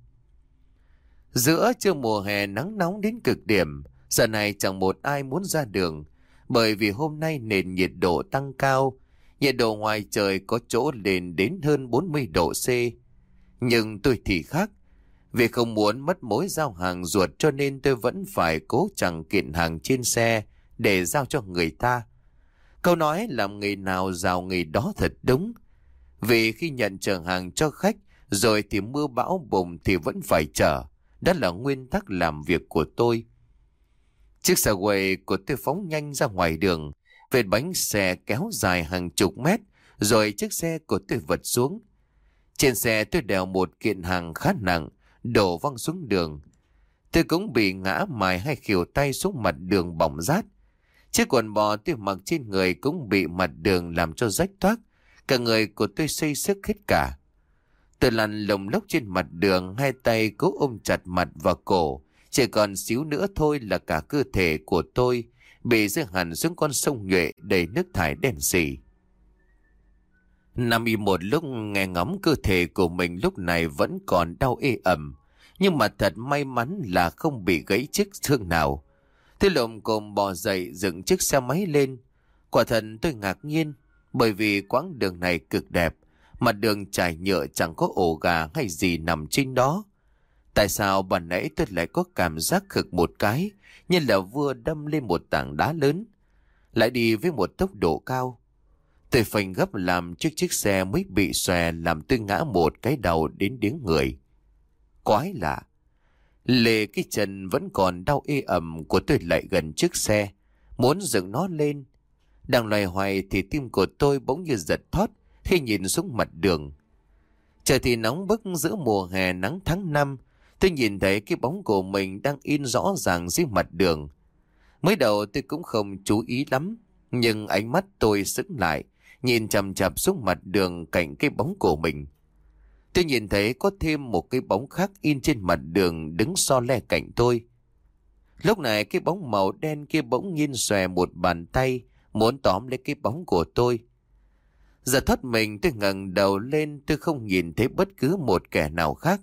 Giữa trưa mùa hè nắng nóng đến cực điểm, giờ này chẳng một ai muốn ra đường, bởi vì hôm nay nền nhiệt độ tăng cao, nhiệt độ ngoài trời có chỗ lên đến hơn 40 độ C. Nhưng tôi thì khác, vì không muốn mất mối giao hàng ruột cho nên tôi vẫn phải cố chẳng kiện hàng trên xe để giao cho người ta. Câu nói làm người nào giàu người đó thật đúng. Vì khi nhận chở hàng cho khách rồi thì mưa bão bùng thì vẫn phải chở. Đó là nguyên tắc làm việc của tôi. Chiếc xe quầy của tôi phóng nhanh ra ngoài đường. Vệt bánh xe kéo dài hàng chục mét, rồi chiếc xe của tôi vật xuống. Trên xe tôi đèo một kiện hàng khá nặng đổ văng xuống đường. Tôi cũng bị ngã mài hai khỉu tay xuống mặt đường bỏng rát. Chiếc quần bò tôi mặc trên người cũng bị mặt đường làm cho rách toác. Cả người của tôi xây sức hết cả. Tôi lăn lồng lốc trên mặt đường, hai tay cố ôm chặt mặt và cổ. Chỉ còn xíu nữa thôi là cả cơ thể của tôi bị rơi hẳn xuống con sông nhuệ đầy nước thải đen xỉ. Nằm y một lúc, nghe ngóng cơ thể của mình lúc này vẫn còn đau ê ẩm. Nhưng mà thật may mắn là không bị gãy chiếc thương nào. Thế lồm cồm bò dậy, dựng chiếc xe máy lên. Quả thật tôi ngạc nhiên, bởi vì quãng đường này cực đẹp. Mặt đường trải nhựa chẳng có ổ gà hay gì nằm trên đó. Tại sao bản nãy tôi lại có cảm giác khực một cái, như là vừa đâm lên một tảng đá lớn. Lại đi với một tốc độ cao. Tôi phanh gấp làm chiếc chiếc xe mới bị xòe làm tôi ngã một cái đầu đến điếng người. Quái lạ. lề cái chân vẫn còn đau ê ẩm của tôi lại gần chiếc xe. Muốn dựng nó lên. Đang loài hoài thì tim của tôi bỗng như giật thoát khi nhìn xuống mặt đường. Trời thì nóng bức giữa mùa hè nắng tháng năm. Tôi nhìn thấy cái bóng của mình đang in rõ ràng dưới mặt đường. Mới đầu tôi cũng không chú ý lắm. Nhưng ánh mắt tôi sững lại nhìn chằm chằm xuống mặt đường cạnh cái bóng của mình. Tôi nhìn thấy có thêm một cái bóng khác in trên mặt đường đứng so le cạnh tôi. Lúc này cái bóng màu đen kia bỗng nhiên xòe một bàn tay, muốn tóm lấy cái bóng của tôi. Giờ thoát mình, tôi ngẩng đầu lên, tôi không nhìn thấy bất cứ một kẻ nào khác.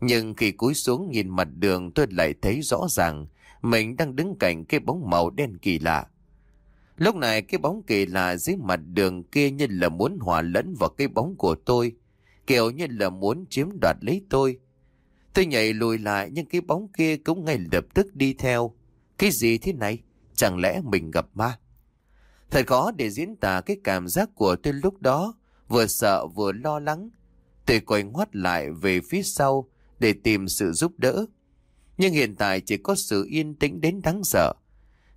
Nhưng khi cúi xuống nhìn mặt đường, tôi lại thấy rõ ràng mình đang đứng cạnh cái bóng màu đen kỳ lạ. Lúc này cái bóng kỳ lạ dưới mặt đường kia như là muốn hòa lẫn vào cái bóng của tôi. Kiểu như là muốn chiếm đoạt lấy tôi. Tôi nhảy lùi lại nhưng cái bóng kia cũng ngay lập tức đi theo. Cái gì thế này? Chẳng lẽ mình gặp ma? Thật khó để diễn tả cái cảm giác của tôi lúc đó. Vừa sợ vừa lo lắng. Tôi quay ngoắt lại về phía sau để tìm sự giúp đỡ. Nhưng hiện tại chỉ có sự yên tĩnh đến đáng sợ.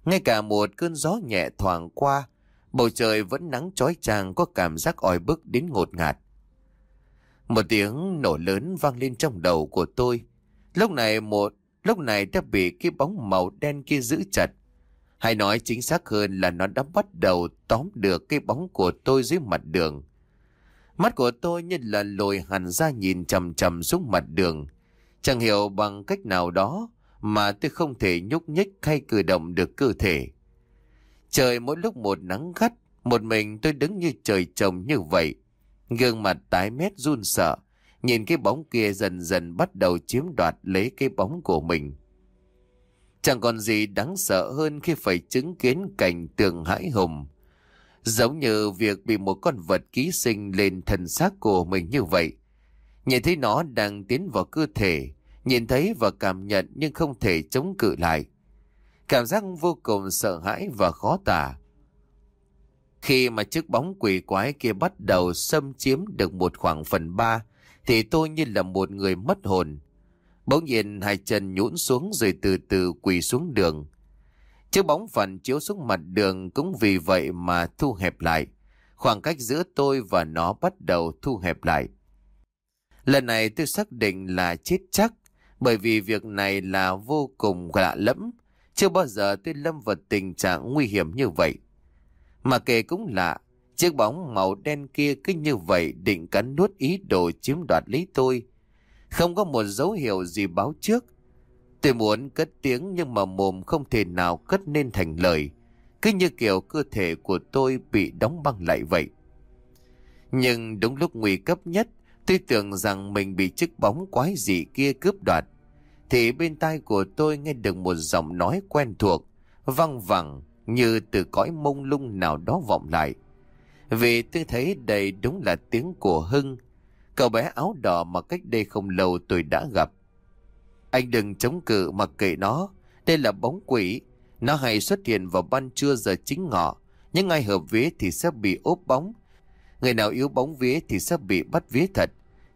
Ngay cả một cơn gió nhẹ thoảng qua, bầu trời vẫn nắng chói chang có cảm giác oi bức đến ngột ngạt. Một tiếng nổ lớn vang lên trong đầu của tôi. Lúc này một, lúc này đã bị cái bóng màu đen kia giữ chặt. Hay nói chính xác hơn là nó đã bắt đầu tóm được cái bóng của tôi dưới mặt đường. Mắt của tôi như là lồi hẳn ra nhìn chầm chầm xuống mặt đường. Chẳng hiểu bằng cách nào đó mà tôi không thể nhúc nhích hay cử động được cơ thể. Trời mỗi lúc một nắng gắt, một mình tôi đứng như trời trồng như vậy. Gương mặt tái mét run sợ, nhìn cái bóng kia dần dần bắt đầu chiếm đoạt lấy cái bóng của mình. Chẳng còn gì đáng sợ hơn khi phải chứng kiến cảnh tường hãi hùng. Giống như việc bị một con vật ký sinh lên thần xác của mình như vậy. Nhìn thấy nó đang tiến vào cơ thể, nhìn thấy và cảm nhận nhưng không thể chống cự lại. Cảm giác vô cùng sợ hãi và khó tả. Khi mà chiếc bóng quỷ quái kia bắt đầu xâm chiếm được một khoảng phần ba, thì tôi như là một người mất hồn. Bỗng nhiên hai chân nhũn xuống rồi từ từ quỳ xuống đường. Chiếc bóng phản chiếu xuống mặt đường cũng vì vậy mà thu hẹp lại. Khoảng cách giữa tôi và nó bắt đầu thu hẹp lại. Lần này tôi xác định là chết chắc, bởi vì việc này là vô cùng lạ lẫm. Chưa bao giờ tôi lâm vào tình trạng nguy hiểm như vậy. Mà kể cũng lạ, chiếc bóng màu đen kia cứ như vậy định cắn nuốt ý đồ chiếm đoạt lấy tôi. Không có một dấu hiệu gì báo trước. Tôi muốn cất tiếng nhưng mà mồm không thể nào cất nên thành lời. Cứ như kiểu cơ thể của tôi bị đóng băng lại vậy. Nhưng đúng lúc nguy cấp nhất, tôi tưởng rằng mình bị chiếc bóng quái dị kia cướp đoạt. Thì bên tai của tôi nghe được một giọng nói quen thuộc, văng vẳng như từ cõi mông lung nào đó vọng lại. Vì tôi thấy đây đúng là tiếng của Hưng, cậu bé áo đỏ mà cách đây không lâu tôi đã gặp. Anh đừng chống cự mà kệ nó, đây là bóng quỷ, nó hay xuất hiện vào ban trưa giờ chính ngọ, nhưng ai hợp vía thì sẽ bị ốp bóng. Người nào yếu bóng vía thì sẽ bị bắt vía thật.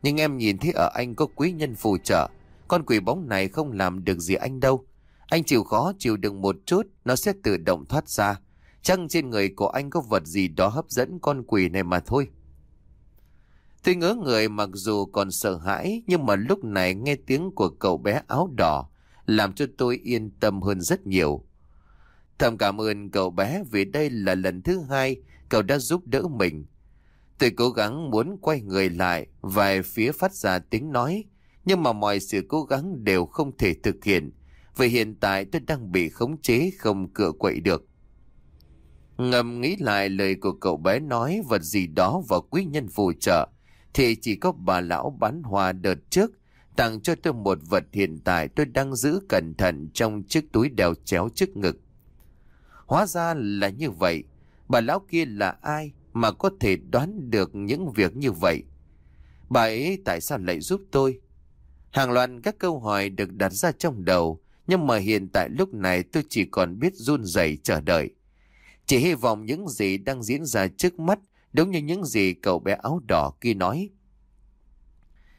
Nhưng em nhìn thấy ở anh có quý nhân phù trợ, con quỷ bóng này không làm được gì anh đâu. Anh chịu khó chịu đựng một chút, nó sẽ tự động thoát ra. chăng trên người của anh có vật gì đó hấp dẫn con quỷ này mà thôi. Tôi ngỡ người mặc dù còn sợ hãi, nhưng mà lúc này nghe tiếng của cậu bé áo đỏ, làm cho tôi yên tâm hơn rất nhiều. Thầm cảm ơn cậu bé vì đây là lần thứ hai cậu đã giúp đỡ mình. Tôi cố gắng muốn quay người lại vài phía phát ra tiếng nói, nhưng mà mọi sự cố gắng đều không thể thực hiện vì hiện tại tôi đang bị khống chế không cựa quậy được. Ngầm nghĩ lại lời của cậu bé nói vật gì đó vào quý nhân phù trợ, thì chỉ có bà lão bán hoa đợt trước tặng cho tôi một vật hiện tại tôi đang giữ cẩn thận trong chiếc túi đeo chéo trước ngực. Hóa ra là như vậy, bà lão kia là ai mà có thể đoán được những việc như vậy? Bà ấy tại sao lại giúp tôi? Hàng loạt các câu hỏi được đặt ra trong đầu, nhưng mà hiện tại lúc này tôi chỉ còn biết run rẩy chờ đợi. Chỉ hy vọng những gì đang diễn ra trước mắt đúng như những gì cậu bé áo đỏ kia nói.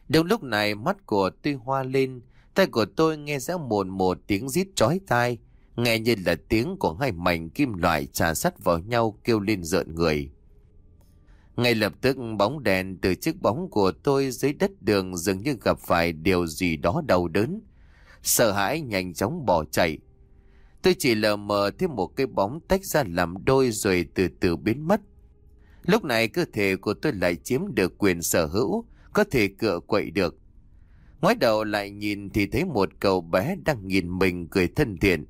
Đúng lúc này mắt của tôi hoa lên, tay của tôi nghe ra mồn một tiếng rít chói tai, nghe như là tiếng của hai mảnh kim loại trà sắt vào nhau kêu lên rợn người. Ngay lập tức bóng đèn từ chiếc bóng của tôi dưới đất đường dường như gặp phải điều gì đó đau đớn. Sợ hãi nhanh chóng bỏ chạy. Tôi chỉ lờ mờ thêm một cái bóng tách ra làm đôi rồi từ từ biến mất. Lúc này cơ thể của tôi lại chiếm được quyền sở hữu, có thể cựa quậy được. Ngoái đầu lại nhìn thì thấy một cậu bé đang nhìn mình cười thân thiện.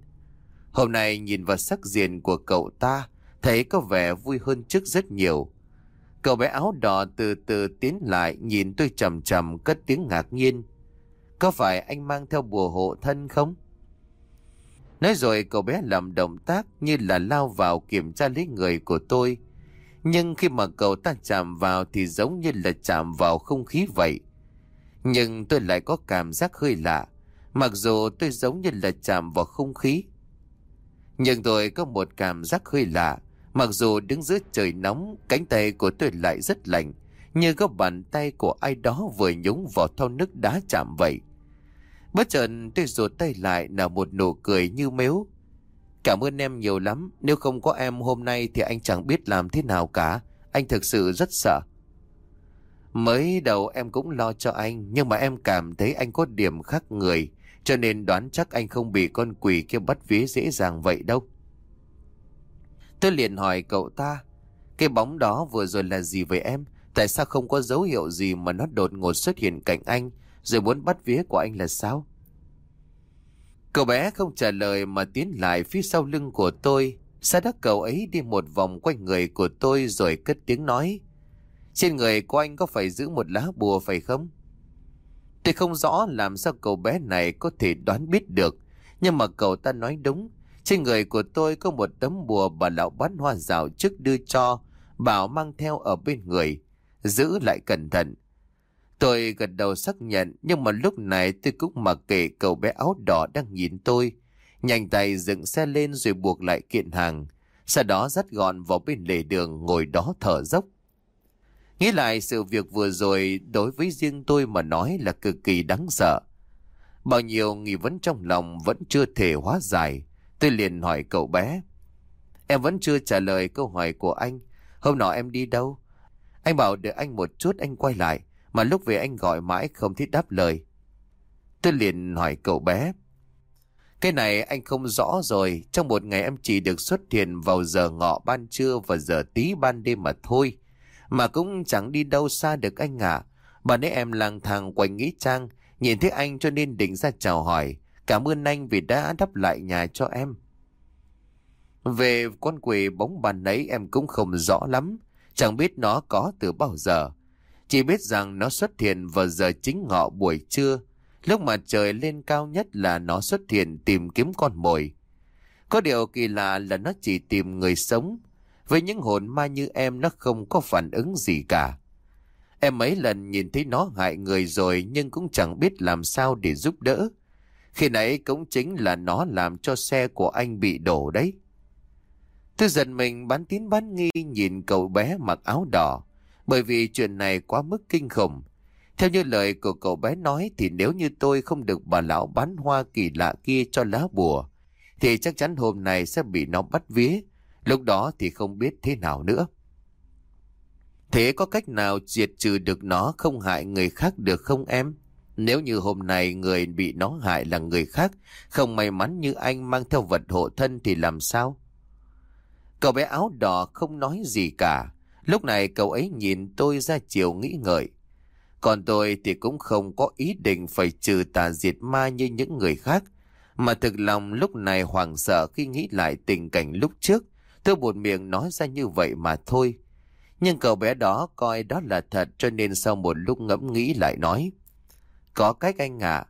Hôm nay nhìn vào sắc diện của cậu ta, thấy có vẻ vui hơn trước rất nhiều. Cậu bé áo đỏ từ từ tiến lại, nhìn tôi chầm chầm, cất tiếng ngạc nhiên. Có phải anh mang theo bùa hộ thân không? Nói rồi, cậu bé làm động tác như là lao vào kiểm tra lấy người của tôi. Nhưng khi mà cậu ta chạm vào thì giống như là chạm vào không khí vậy. Nhưng tôi lại có cảm giác hơi lạ. Mặc dù tôi giống như là chạm vào không khí. Nhưng tôi có một cảm giác hơi lạ. Mặc dù đứng giữa trời nóng, cánh tay của tôi lại rất lạnh. Như có bàn tay của ai đó vừa nhúng vào thau nước đá chạm vậy. Bất chợt tôi rụt tay lại nở một nụ cười như mếu. Cảm ơn em nhiều lắm. Nếu không có em hôm nay thì anh chẳng biết làm thế nào cả. Anh thực sự rất sợ. Mới đầu em cũng lo cho anh, nhưng mà em cảm thấy anh có điểm khác người, cho nên đoán chắc anh không bị con quỷ kia bắt vía dễ dàng vậy đâu. Tôi liền hỏi cậu ta, cái bóng đó vừa rồi là gì với em? Tại sao không có dấu hiệu gì mà nó đột ngột xuất hiện cạnh anh, rồi muốn bắt vía của anh là sao? Cậu bé không trả lời mà tiến lại phía sau lưng của tôi. Sao đắc cậu ấy đi một vòng quanh người của tôi rồi cất tiếng nói. Trên người của anh có phải giữ một lá bùa phải không? Tôi không rõ làm sao cậu bé này có thể đoán biết được. Nhưng mà cậu ta nói đúng. Trên người của tôi có một tấm bùa bà lão bán hoa rào trước đưa cho. Bảo mang theo ở bên người. Giữ lại cẩn thận. Tôi gật đầu xác nhận, nhưng mà lúc này tôi cũng mặc kệ cậu bé áo đỏ đang nhìn tôi. Nhanh tay dựng xe lên rồi buộc lại kiện hàng. Sau đó dắt gọn vào bên lề đường, ngồi đó thở dốc. Nghĩ lại sự việc vừa rồi, đối với riêng tôi mà nói là cực kỳ đáng sợ. Bao nhiêu nghi vấn trong lòng vẫn chưa thể hóa giải. Tôi liền hỏi cậu bé. Em vẫn chưa trả lời câu hỏi của anh. Hôm nọ em đi đâu? Anh bảo đợi anh một chút anh quay lại. Mà lúc về anh gọi mãi không thích đáp lời. Tôi liền hỏi cậu bé. Cái này anh không rõ rồi. Trong một ngày em chỉ được xuất hiện vào giờ ngọ ban trưa và giờ tí ban đêm mà thôi. Mà cũng chẳng đi đâu xa được anh ạ. À. Bà nãy em lang thang quanh nghĩ trang. Nhìn thấy anh cho nên định ra chào hỏi. Cảm ơn anh vì đã đắp lại nhà cho em. Về con quỷ bóng bàn nấy em cũng không rõ lắm. Chẳng biết nó có từ bao giờ. Chỉ biết rằng nó xuất hiện vào giờ chính ngọ buổi trưa. Lúc mà trời lên cao nhất là nó xuất hiện tìm kiếm con mồi. Có điều kỳ lạ là nó chỉ tìm người sống. Với những hồn ma như em, nó không có phản ứng gì cả. Em mấy lần nhìn thấy nó hại người rồi nhưng cũng chẳng biết làm sao để giúp đỡ. Khi nãy cũng chính là nó làm cho xe của anh bị đổ đấy. Tôi giận mình bán tín bán nghi nhìn cậu bé mặc áo đỏ. Bởi vì chuyện này quá mức kinh khủng. Theo như lời của cậu bé nói thì nếu như tôi không được bà lão bán hoa kỳ lạ kia cho lá bùa, thì chắc chắn hôm nay sẽ bị nó bắt vía. Lúc đó thì không biết thế nào nữa. Thế có cách nào diệt trừ được nó không hại người khác được không em? Nếu như hôm nay người bị nó hại là người khác, không may mắn như anh mang theo vật hộ thân thì làm sao? Cậu bé áo đỏ không nói gì cả. Lúc này cậu ấy nhìn tôi ra chiều nghĩ ngợi. Còn tôi thì cũng không có ý định phải trừ tà diệt ma như những người khác. Mà thực lòng lúc này hoảng sợ khi nghĩ lại tình cảnh lúc trước. Tôi buồn miệng nói ra như vậy mà thôi. Nhưng cậu bé đó coi đó là thật cho nên sau một lúc ngẫm nghĩ lại nói. Có cách anh ạ.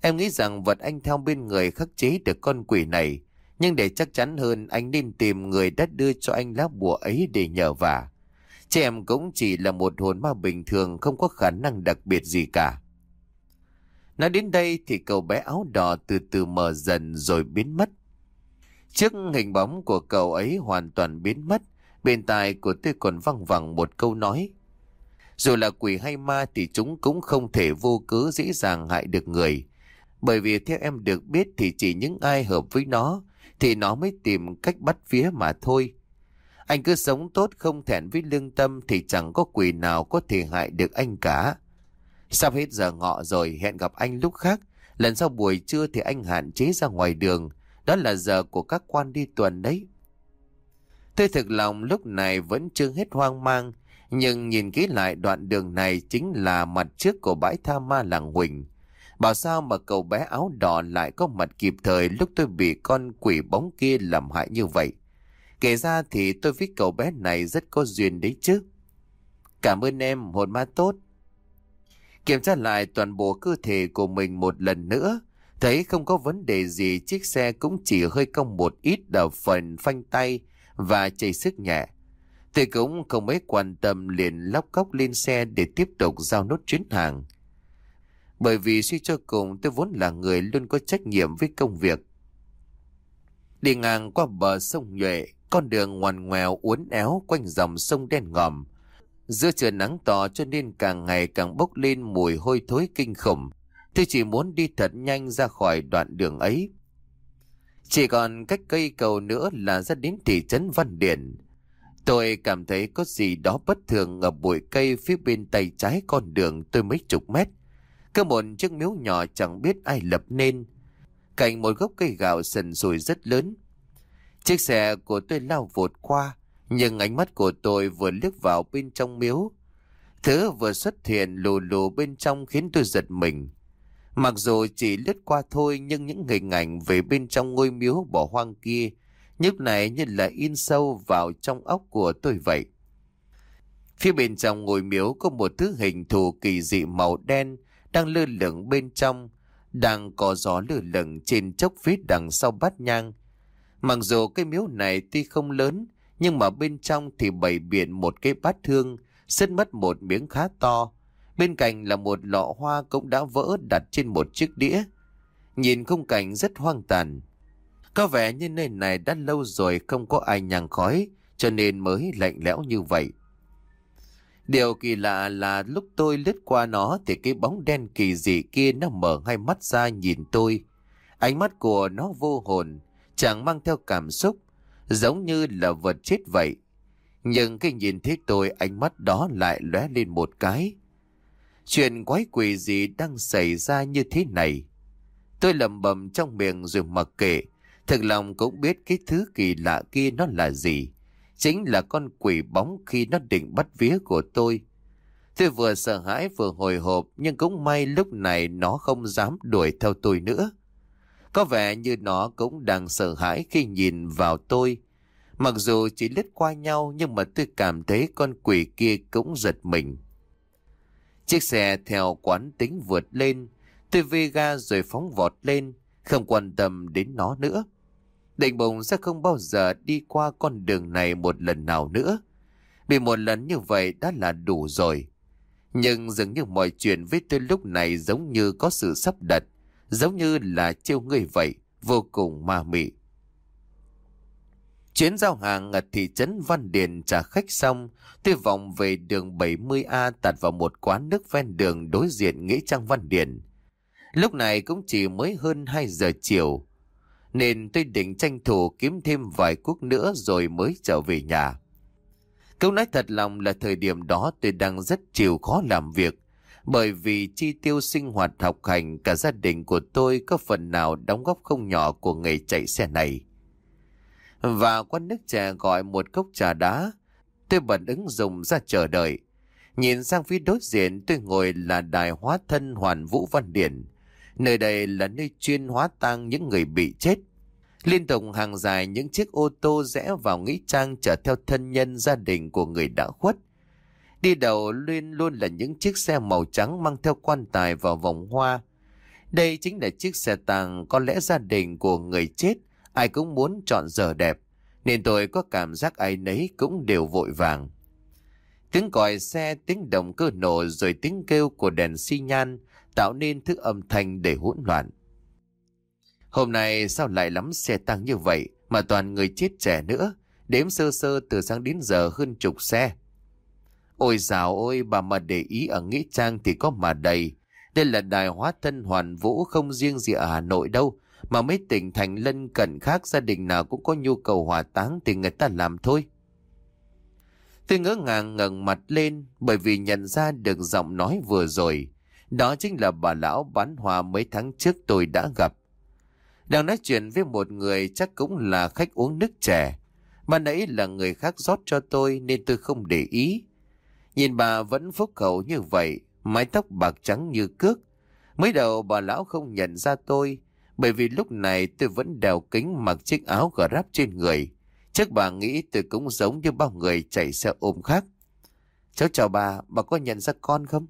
Em nghĩ rằng vật anh theo bên người khắc chế được con quỷ này. Nhưng để chắc chắn hơn anh nên tìm người đã đưa cho anh lá bùa ấy để nhờ vả. Chị em cũng chỉ là một hồn ma bình thường không có khả năng đặc biệt gì cả. Nói đến đây thì cậu bé áo đỏ từ từ mờ dần rồi biến mất. Trước hình bóng của cậu ấy hoàn toàn biến mất, bên tai của tôi còn văng vẳng một câu nói. Dù là quỷ hay ma thì chúng cũng không thể vô cớ dễ dàng hại được người. Bởi vì theo em được biết thì chỉ những ai hợp với nó thì nó mới tìm cách bắt phía mà thôi. Anh cứ sống tốt không thẹn với lương tâm thì chẳng có quỷ nào có thể hại được anh cả. Sắp hết giờ ngọ rồi, hẹn gặp anh lúc khác. Lần sau buổi trưa thì anh hạn chế ra ngoài đường. Đó là giờ của các quan đi tuần đấy. Tôi thực lòng lúc này vẫn chưa hết hoang mang. Nhưng nhìn kỹ lại đoạn đường này chính là mặt trước của bãi tha ma làng Huỳnh. Bảo sao mà cậu bé áo đỏ lại có mặt kịp thời lúc tôi bị con quỷ bóng kia làm hại như vậy. Kể ra thì tôi với cậu bé này rất có duyên đấy chứ. Cảm ơn em, hồn ma tốt. Kiểm tra lại toàn bộ cơ thể của mình một lần nữa. Thấy không có vấn đề gì, chiếc xe cũng chỉ hơi cong một ít ở phần phanh tay và chảy sức nhẹ. Tôi cũng không mấy quan tâm liền lóc cốc lên xe để tiếp tục giao nốt chuyến hàng. Bởi vì suy cho cùng tôi vốn là người luôn có trách nhiệm với công việc. Đi ngang qua bờ sông Nhuệ, con đường ngoằn ngoèo uốn éo quanh dòng sông đen ngòm. Giữa trời nắng to cho nên càng ngày càng bốc lên mùi hôi thối kinh khủng. Tôi chỉ muốn đi thật nhanh ra khỏi đoạn đường ấy. Chỉ còn cách cây cầu nữa là ra đến thị trấn Văn Điển. Tôi cảm thấy có gì đó bất thường ở bụi cây phía bên tay trái con đường tôi mấy chục mét. Cơ một chiếc miếu nhỏ chẳng biết ai lập nên. Cạnh một gốc cây gạo sần sùi rất lớn. Chiếc xe của tôi lao vụt qua, nhưng ánh mắt của tôi vừa liếc vào bên trong miếu. Thứ vừa xuất hiện lù lù bên trong khiến tôi giật mình. Mặc dù chỉ lướt qua thôi nhưng những hình ảnh về bên trong ngôi miếu bỏ hoang kia nhức này như là in sâu vào trong óc của tôi vậy. Phía bên trong ngôi miếu có một thứ hình thù kỳ dị màu đen đang lơ lửng bên trong, đang có gió lơ lửng trên chốc phía đằng sau bát nhang. Mặc dù cái miếu này tuy không lớn, nhưng mà bên trong thì bày biện một cái bát thương, sứt mất một miếng khá to. Bên cạnh là một lọ hoa cũng đã vỡ đặt trên một chiếc đĩa. Nhìn khung cảnh rất hoang tàn. Có vẻ như nơi này đã lâu rồi không có ai nhàng khói, cho nên mới lạnh lẽo như vậy. Điều kỳ lạ là lúc tôi lướt qua nó thì cái bóng đen kỳ dị kia nó mở hai mắt ra nhìn tôi. Ánh mắt của nó vô hồn, chẳng mang theo cảm xúc, giống như là vật chết vậy. Nhưng khi nhìn thấy tôi ánh mắt đó lại lóe lên một cái. Chuyện quái quỷ gì đang xảy ra như thế này? Tôi lầm bầm trong miệng rồi mặc kệ. Thực lòng cũng biết cái thứ kỳ lạ kia nó là gì. Chính là con quỷ bóng khi nó định bắt vía của tôi. Tôi vừa sợ hãi vừa hồi hộp nhưng cũng may lúc này nó không dám đuổi theo tôi nữa. Có vẻ như nó cũng đang sợ hãi khi nhìn vào tôi. Mặc dù chỉ lướt qua nhau nhưng mà tôi cảm thấy con quỷ kia cũng giật mình. Chiếc xe theo quán tính vượt lên, tôi vê ga rồi phóng vọt lên, không quan tâm đến nó nữa. Định bụng sẽ không bao giờ đi qua con đường này một lần nào nữa. Vì một lần như vậy đã là đủ rồi. Nhưng dường như mọi chuyện với tôi lúc này giống như có sự sắp đặt, giống như là chiêu người vậy, vô cùng ma mị. Chuyến giao hàng ở thị trấn Văn Điền trả khách xong, tôi vòng về đường 70A tạt vào một quán nước ven đường đối diện Nghĩa Trang Văn Điền. Lúc này cũng chỉ mới hơn 2 giờ chiều, nên tôi định tranh thủ kiếm thêm vài cuốc nữa rồi mới trở về nhà. Câu nói thật lòng là thời điểm đó tôi đang rất chịu khó làm việc, bởi vì chi tiêu sinh hoạt học hành cả gia đình của tôi có phần nào đóng góp không nhỏ của nghề chạy xe này. Và quán nước trà gọi một cốc trà đá, tôi bật ứng dụng ra chờ đợi. Nhìn sang phía đối diện tôi ngồi là đài hóa thân Hoàn Vũ Văn Điển. Nơi đây là nơi chuyên hóa tang những người bị chết. Liên tục hàng dài những chiếc ô tô rẽ vào nghĩa trang chở theo thân nhân gia đình của người đã khuất. Đi đầu luôn luôn là những chiếc xe màu trắng mang theo quan tài vào vòng hoa. Đây chính là chiếc xe tàng có lẽ gia đình của người chết ai cũng muốn chọn giờ đẹp. Nên tôi có cảm giác ai nấy cũng đều vội vàng. Tiếng còi xe, tiếng động cơ nổ rồi tiếng kêu của đèn xi nhan tạo nên thứ âm thanh để hỗn loạn. Hôm nay sao lại lắm xe tăng như vậy mà toàn người chết trẻ nữa, đếm sơ sơ từ sáng đến giờ hơn chục xe. Ôi dào ôi bà mà để ý ở Nghĩa Trang thì có mà đầy. Đây là đài hóa thân hoàn vũ không riêng gì ở Hà Nội đâu, mà mấy tỉnh thành lân cận khác gia đình nào cũng có nhu cầu hỏa táng thì người ta làm thôi. Tôi ngỡ ngàng ngẩng mặt lên bởi vì nhận ra được giọng nói vừa rồi. Đó chính là bà lão bán hoa mấy tháng trước tôi đã gặp. Đang nói chuyện với một người chắc cũng là khách uống nước trẻ. Bà nãy là người khác rót cho tôi nên tôi không để ý. Nhìn bà vẫn phúc khẩu như vậy, mái tóc bạc trắng như cước. Mới đầu bà lão không nhận ra tôi, bởi vì lúc này tôi vẫn đeo kính mặc chiếc áo gờ ráp trên người. Chắc bà nghĩ tôi cũng giống như bao người chạy xe ôm khác. Cháu chào bà, bà có nhận ra con không?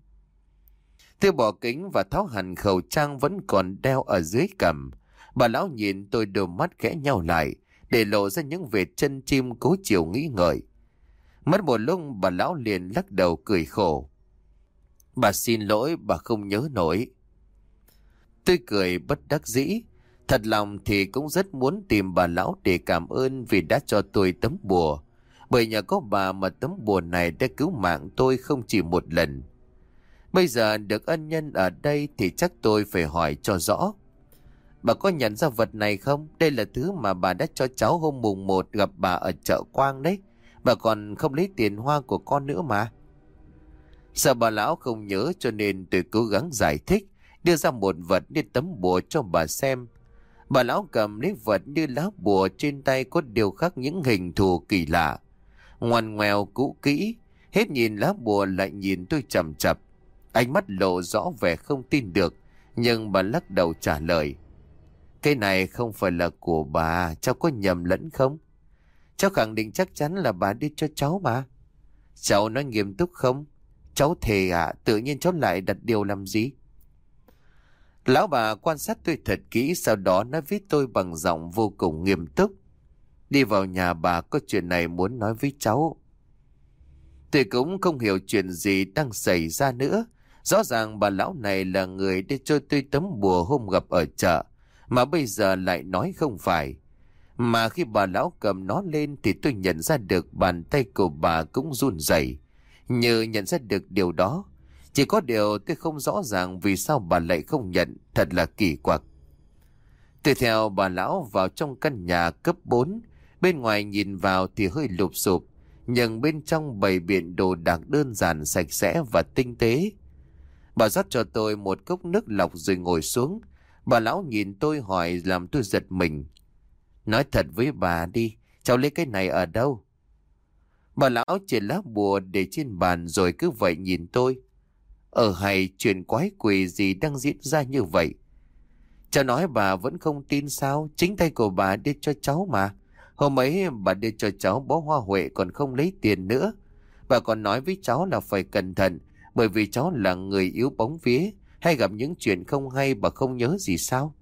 Tôi bỏ kính và tháo hẳn khẩu trang vẫn còn đeo ở dưới cằm. Bà lão nhìn tôi đôi mắt khẽ nhau lại, để lộ ra những vệt chân chim cố chiều nghĩ ngợi. Mất một lúc bà lão liền lắc đầu cười khổ. Bà xin lỗi, bà không nhớ nổi. Tôi cười bất đắc dĩ. Thật lòng thì cũng rất muốn tìm bà lão để cảm ơn vì đã cho tôi tấm bùa. Bởi nhờ có bà mà tấm bùa này đã cứu mạng tôi không chỉ một lần. Bây giờ được ân nhân ở đây thì chắc tôi phải hỏi cho rõ. Bà có nhận ra vật này không? Đây là thứ mà bà đã cho cháu hôm mùng 1 gặp bà ở chợ Quang đấy. Bà còn không lấy tiền hoa của con nữa mà. Sợ bà lão không nhớ cho nên tôi cố gắng giải thích đưa ra một vật như tấm bùa cho bà xem. Bà lão cầm lấy vật như lá bùa trên tay có điều khắc những hình thù kỳ lạ. ngoan ngoèo cũ kỹ, hết nhìn lá bùa lại nhìn tôi chầm chập. Ánh mắt lộ rõ vẻ không tin được, nhưng bà lắc đầu trả lời. Cái này không phải là của bà, cháu có nhầm lẫn không? Cháu khẳng định chắc chắn là bà đi cho cháu mà. Cháu nói nghiêm túc không? Cháu thề à, tự nhiên cháu lại đặt điều làm gì? Lão bà quan sát tôi thật kỹ sau đó nói với tôi bằng giọng vô cùng nghiêm túc. Đi vào nhà bà có chuyện này muốn nói với cháu. Tôi cũng không hiểu chuyện gì đang xảy ra nữa. Rõ ràng bà lão này là người đi cho tôi tấm bùa hôm gặp ở chợ. Mà bây giờ lại nói không phải. Mà khi bà lão cầm nó lên thì tôi nhận ra được bàn tay của bà cũng run rẩy Như nhận ra được điều đó. Chỉ có điều tôi không rõ ràng vì sao bà lại không nhận, thật là kỳ quặc. Tôi theo bà lão vào trong căn nhà cấp 4, bên ngoài nhìn vào thì hơi lụp sụp, nhưng bên trong bày biện đồ đạc đơn giản sạch sẽ và tinh tế. Bà rót cho tôi một cốc nước lọc rồi ngồi xuống. Bà lão nhìn tôi hỏi làm tôi giật mình. Nói thật với bà đi, cháu lấy cái này ở đâu? Bà lão chỉ lá bùa để trên bàn rồi cứ vậy nhìn tôi. Ở hay chuyện quái quỷ gì đang diễn ra như vậy? Cháu nói bà vẫn không tin sao, chính tay của bà đưa cho cháu mà. Hôm ấy bà đưa cho cháu bó hoa huệ còn không lấy tiền nữa. Bà còn nói với cháu là phải cẩn thận, bởi vì cháu là người yếu bóng vía, hay gặp những chuyện không hay bà không nhớ gì sao?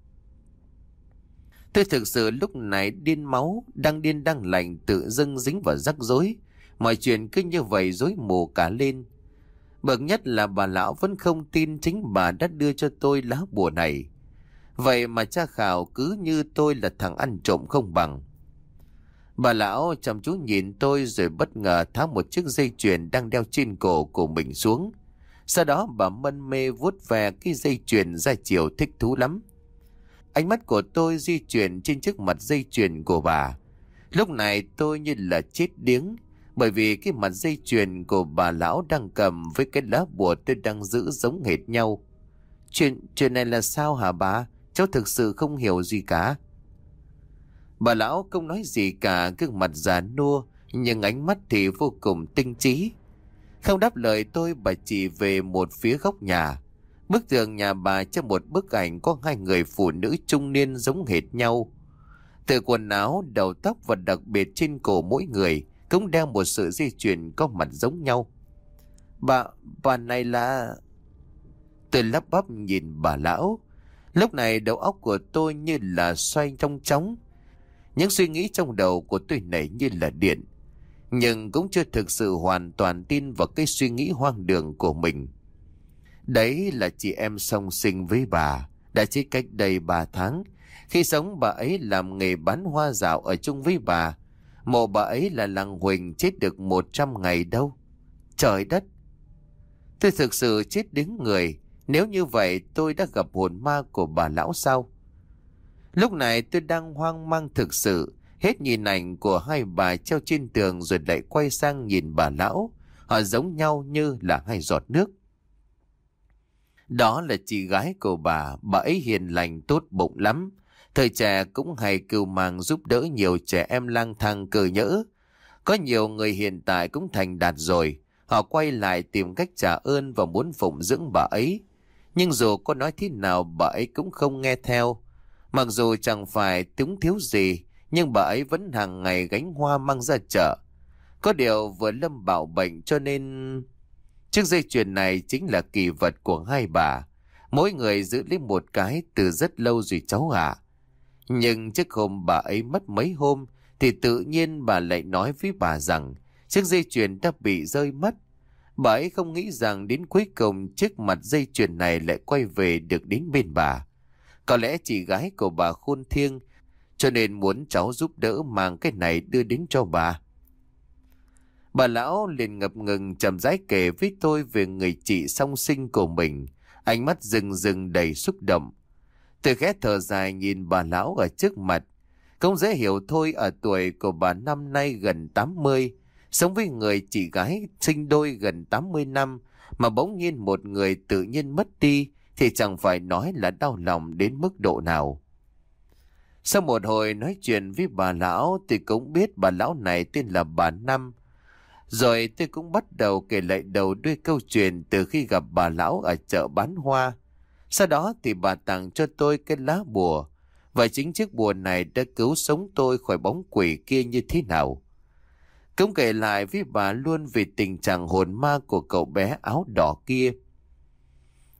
Tôi thực sự lúc này điên máu, đang điên đang lạnh tự dưng dính vào rắc rối. Mọi chuyện cứ như vậy rối mù cả lên. Bậc nhất là bà lão vẫn không tin chính bà đã đưa cho tôi lá bùa này. Vậy mà cha khảo cứ như tôi là thằng ăn trộm không bằng. Bà lão chăm chú nhìn tôi rồi bất ngờ tháo một chiếc dây chuyền đang đeo trên cổ của mình xuống. Sau đó bà mân mê vuốt về cái dây chuyền ra chiều thích thú lắm. Ánh mắt của tôi di chuyển trên chiếc mặt dây chuyền của bà. Lúc này tôi như là chết điếng, bởi vì cái mặt dây chuyền của bà lão đang cầm với cái lá bùa tôi đang giữ giống hệt nhau. Chuyện, chuyện này là sao hả bà? Cháu thực sự không hiểu gì cả. Bà lão không nói gì cả, gương mặt già nua, nhưng ánh mắt thì vô cùng tinh trí. Không đáp lời tôi bà chỉ về một phía góc nhà. Bức tường nhà bà trong một bức ảnh có hai người phụ nữ trung niên giống hệt nhau. Từ quần áo, đầu tóc và đặc biệt trên cổ mỗi người cũng đeo một sự di chuyển có mặt giống nhau. Bà, bà này là... Tôi lắp bắp nhìn bà lão. Lúc này đầu óc của tôi như là xoay trong chóng. Những suy nghĩ trong đầu của tôi này như là điện. Nhưng cũng chưa thực sự hoàn toàn tin vào cái suy nghĩ hoang đường của mình. Đấy là chị em song sinh với bà, đã chết cách đây 3 tháng. Khi sống bà ấy làm nghề bán hoa dạo ở chung với bà. Mộ bà ấy là làng Huỳnh chết được 100 ngày đâu. Trời đất! Tôi thực sự chết đứng người. Nếu như vậy tôi đã gặp hồn ma của bà lão sao? Lúc này tôi đang hoang mang thực sự. Hết nhìn ảnh của hai bà treo trên tường rồi lại quay sang nhìn bà lão. Họ giống nhau như là hai giọt nước. Đó là chị gái của bà, bà ấy hiền lành tốt bụng lắm. Thời trẻ cũng hay cưu mang giúp đỡ nhiều trẻ em lang thang cờ nhỡ. Có nhiều người hiện tại cũng thành đạt rồi. Họ quay lại tìm cách trả ơn và muốn phụng dưỡng bà ấy. Nhưng dù có nói thế nào bà ấy cũng không nghe theo. Mặc dù chẳng phải túng thiếu gì, nhưng bà ấy vẫn hàng ngày gánh hoa mang ra chợ. Có điều vừa lâm bảo bệnh cho nên... Chiếc dây chuyền này chính là kỳ vật của hai bà. Mỗi người giữ lấy một cái từ rất lâu rồi cháu ạ. Nhưng trước hôm bà ấy mất mấy hôm, thì tự nhiên bà lại nói với bà rằng chiếc dây chuyền đã bị rơi mất. Bà ấy không nghĩ rằng đến cuối cùng chiếc mặt dây chuyền này lại quay về được đến bên bà. Có lẽ chị gái của bà khôn thiêng cho nên muốn cháu giúp đỡ mang cái này đưa đến cho bà. Bà lão liền ngập ngừng chậm rãi kể với tôi về người chị song sinh của mình. Ánh mắt rừng rừng đầy xúc động. Tôi khẽ thở dài nhìn bà lão ở trước mặt. Không dễ hiểu thôi, ở tuổi của bà năm nay gần 80. Sống với người chị gái sinh đôi gần 80 năm, mà bỗng nhiên một người tự nhiên mất đi, thì chẳng phải nói là đau lòng đến mức độ nào. Sau một hồi nói chuyện với bà lão tôi cũng biết bà lão này tên là bà Năm. Rồi tôi cũng bắt đầu kể lại đầu đuôi câu chuyện từ khi gặp bà lão ở chợ bán hoa. Sau đó thì bà tặng cho tôi cái lá bùa. Và chính chiếc bùa này đã cứu sống tôi khỏi bóng quỷ kia như thế nào. Cũng kể lại với bà luôn về tình trạng hồn ma của cậu bé áo đỏ kia.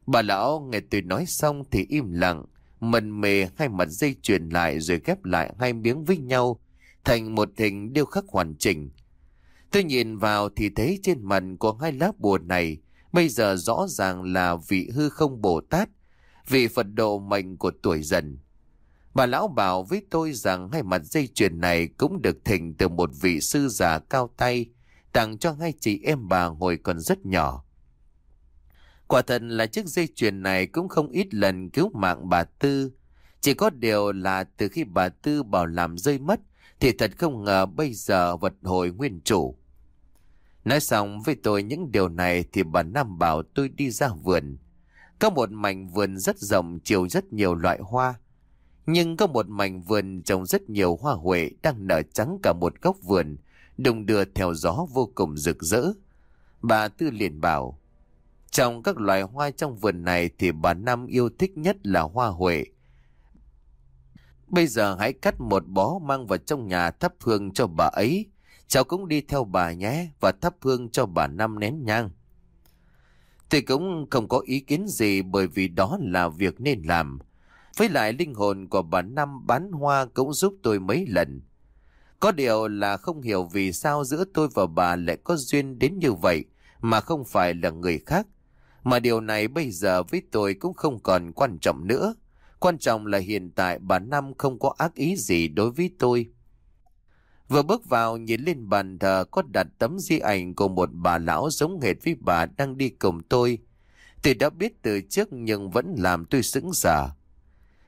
Bà lão nghe tôi nói xong thì im lặng, mần mề hai mặt dây chuyền lại rồi ghép lại hai miếng với nhau thành một hình điêu khắc hoàn chỉnh. Tôi nhìn vào thì thấy trên mặt của hai lá bùa này bây giờ rõ ràng là vị hư không Bồ Tát, vị Phật độ mệnh của tuổi dần. Bà lão bảo với tôi rằng hai mặt dây chuyền này cũng được thỉnh từ một vị sư già cao tay, tặng cho hai chị em bà hồi còn rất nhỏ. Quả thật là chiếc dây chuyền này cũng không ít lần cứu mạng bà Tư. Chỉ có điều là từ khi bà Tư bảo làm rơi mất, thì thật không ngờ bây giờ vật hồi nguyên chủ. Nói xong với tôi những điều này thì bà Nam bảo tôi đi ra vườn. Có một mảnh vườn rất rộng chiều rất nhiều loại hoa. Nhưng có một mảnh vườn trồng rất nhiều hoa huệ đang nở trắng cả một góc vườn, đùng đưa theo gió vô cùng rực rỡ. Bà Tư liền bảo, trong các loài hoa trong vườn này thì bà Năm yêu thích nhất là hoa huệ. Bây giờ hãy cắt một bó mang vào trong nhà thắp hương cho bà ấy. Cháu cũng đi theo bà nhé và thắp hương cho bà Năm nén nhang. Tôi cũng không có ý kiến gì bởi vì đó là việc nên làm. Với lại linh hồn của bà Năm bán hoa cũng giúp tôi mấy lần. Có điều là không hiểu vì sao giữa tôi và bà lại có duyên đến như vậy mà không phải là người khác. Mà điều này bây giờ với tôi cũng không còn quan trọng nữa. Quan trọng là hiện tại bà Năm không có ác ý gì đối với tôi. Vừa bước vào nhìn lên bàn thờ có đặt tấm di ảnh của một bà lão giống hệt với bà đang đi cùng tôi. Tôi đã biết từ trước nhưng vẫn làm tôi sững sờ.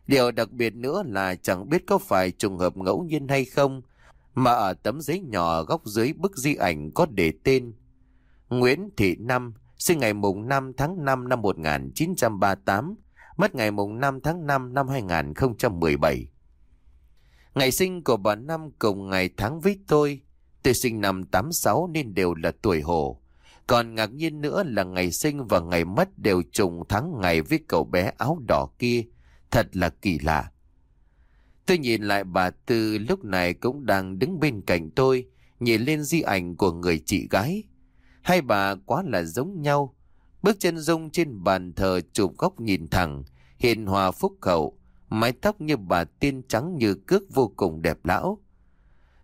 Điều đặc biệt nữa là chẳng biết có phải trùng hợp ngẫu nhiên hay không, mà ở tấm giấy nhỏ góc dưới bức di ảnh có để tên Nguyễn Thị Năm, sinh ngày mùng 5 tháng 5 năm 1938, mất ngày mùng 5 tháng 5 năm 2017. Ngày sinh của bà Năm cùng ngày tháng với tôi, tôi sinh năm 86 nên đều là tuổi hổ. Còn ngạc nhiên nữa là ngày sinh và ngày mất đều trùng tháng ngày với cậu bé áo đỏ kia. Thật là kỳ lạ. Tôi nhìn lại bà Tư lúc này cũng đang đứng bên cạnh tôi, nhìn lên di ảnh của người chị gái. Hai bà quá là giống nhau. Bước chân dung trên bàn thờ chụp góc nhìn thẳng, hiền hòa phúc hậu, mái tóc như bà tiên trắng như cước vô cùng đẹp lão.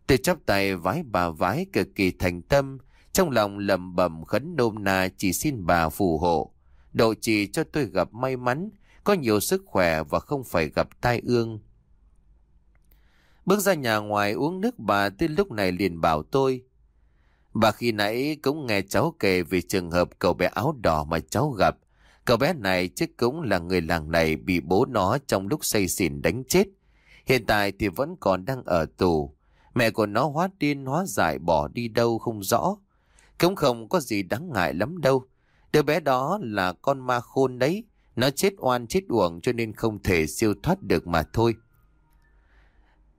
Tôi chắp tay vái bà vái cực kỳ thành tâm, trong lòng lầm bầm khấn nôm na chỉ xin bà phù hộ, độ trì cho tôi gặp may mắn, có nhiều sức khỏe và không phải gặp tai ương. Bước ra nhà ngoài uống nước bà tới lúc này liền bảo tôi, Bà khi nãy cũng nghe cháu kể về trường hợp cậu bé áo đỏ mà cháu gặp. Cậu bé này chứ cũng là người làng này bị bố nó trong lúc say xỉn đánh chết. Hiện tại thì vẫn còn đang ở tù. Mẹ của nó hóa điên hóa giải bỏ đi đâu không rõ. Cũng không có gì đáng ngại lắm đâu. Đứa bé đó là con ma khôn đấy. Nó chết oan chết uổng cho nên không thể siêu thoát được mà thôi.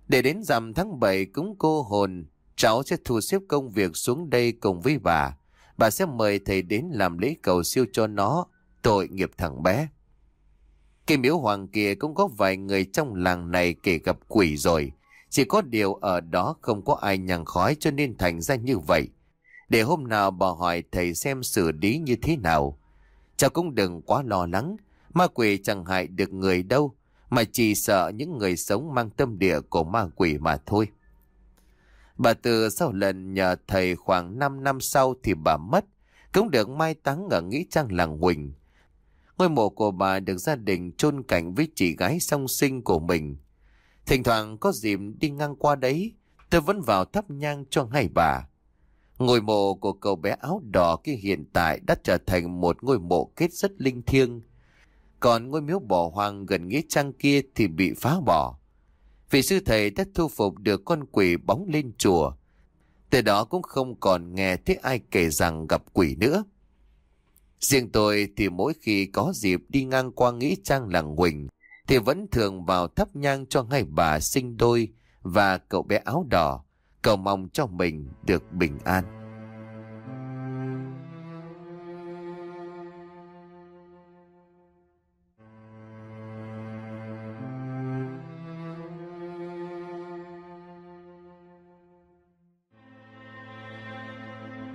Để đến rằm tháng 7 cúng cô hồn, Cháu sẽ thu xếp công việc xuống đây cùng với bà. Bà sẽ mời thầy đến làm lễ cầu siêu cho nó, tội nghiệp thằng bé. Cái miếu hoàng kia cũng có vài người trong làng này kể gặp quỷ rồi. Chỉ có điều ở đó không có ai nhằng khói cho nên thành ra như vậy. Để hôm nào bà hỏi thầy xem xử lý như thế nào. Cháu cũng đừng quá lo lắng. Ma quỷ chẳng hại được người đâu. Mà chỉ sợ những người sống mang tâm địa của ma quỷ mà thôi. Bà từ sau lần nhờ thầy khoảng 5 năm sau thì bà mất, cũng được mai táng ở Nghĩa Trang làng Huỳnh. Ngôi mộ của bà được gia đình chôn cảnh với chị gái song sinh của mình. Thỉnh thoảng có dịp đi ngang qua đấy, tôi vẫn vào thắp nhang cho hai bà. Ngôi mộ của cậu bé áo đỏ kia hiện tại đã trở thành một ngôi mộ kết rất linh thiêng. Còn ngôi miếu bỏ hoang gần nghĩa trang kia thì bị phá bỏ. Vị sư thầy đã thu phục được con quỷ bóng lên chùa. Từ đó cũng không còn nghe thấy ai kể rằng gặp quỷ nữa. Riêng tôi thì mỗi khi có dịp đi ngang qua Nghĩa Trang làng Quỳnh thì vẫn thường vào thắp nhang cho ngay bà sinh đôi và cậu bé áo đỏ, cầu mong cho mình được bình an.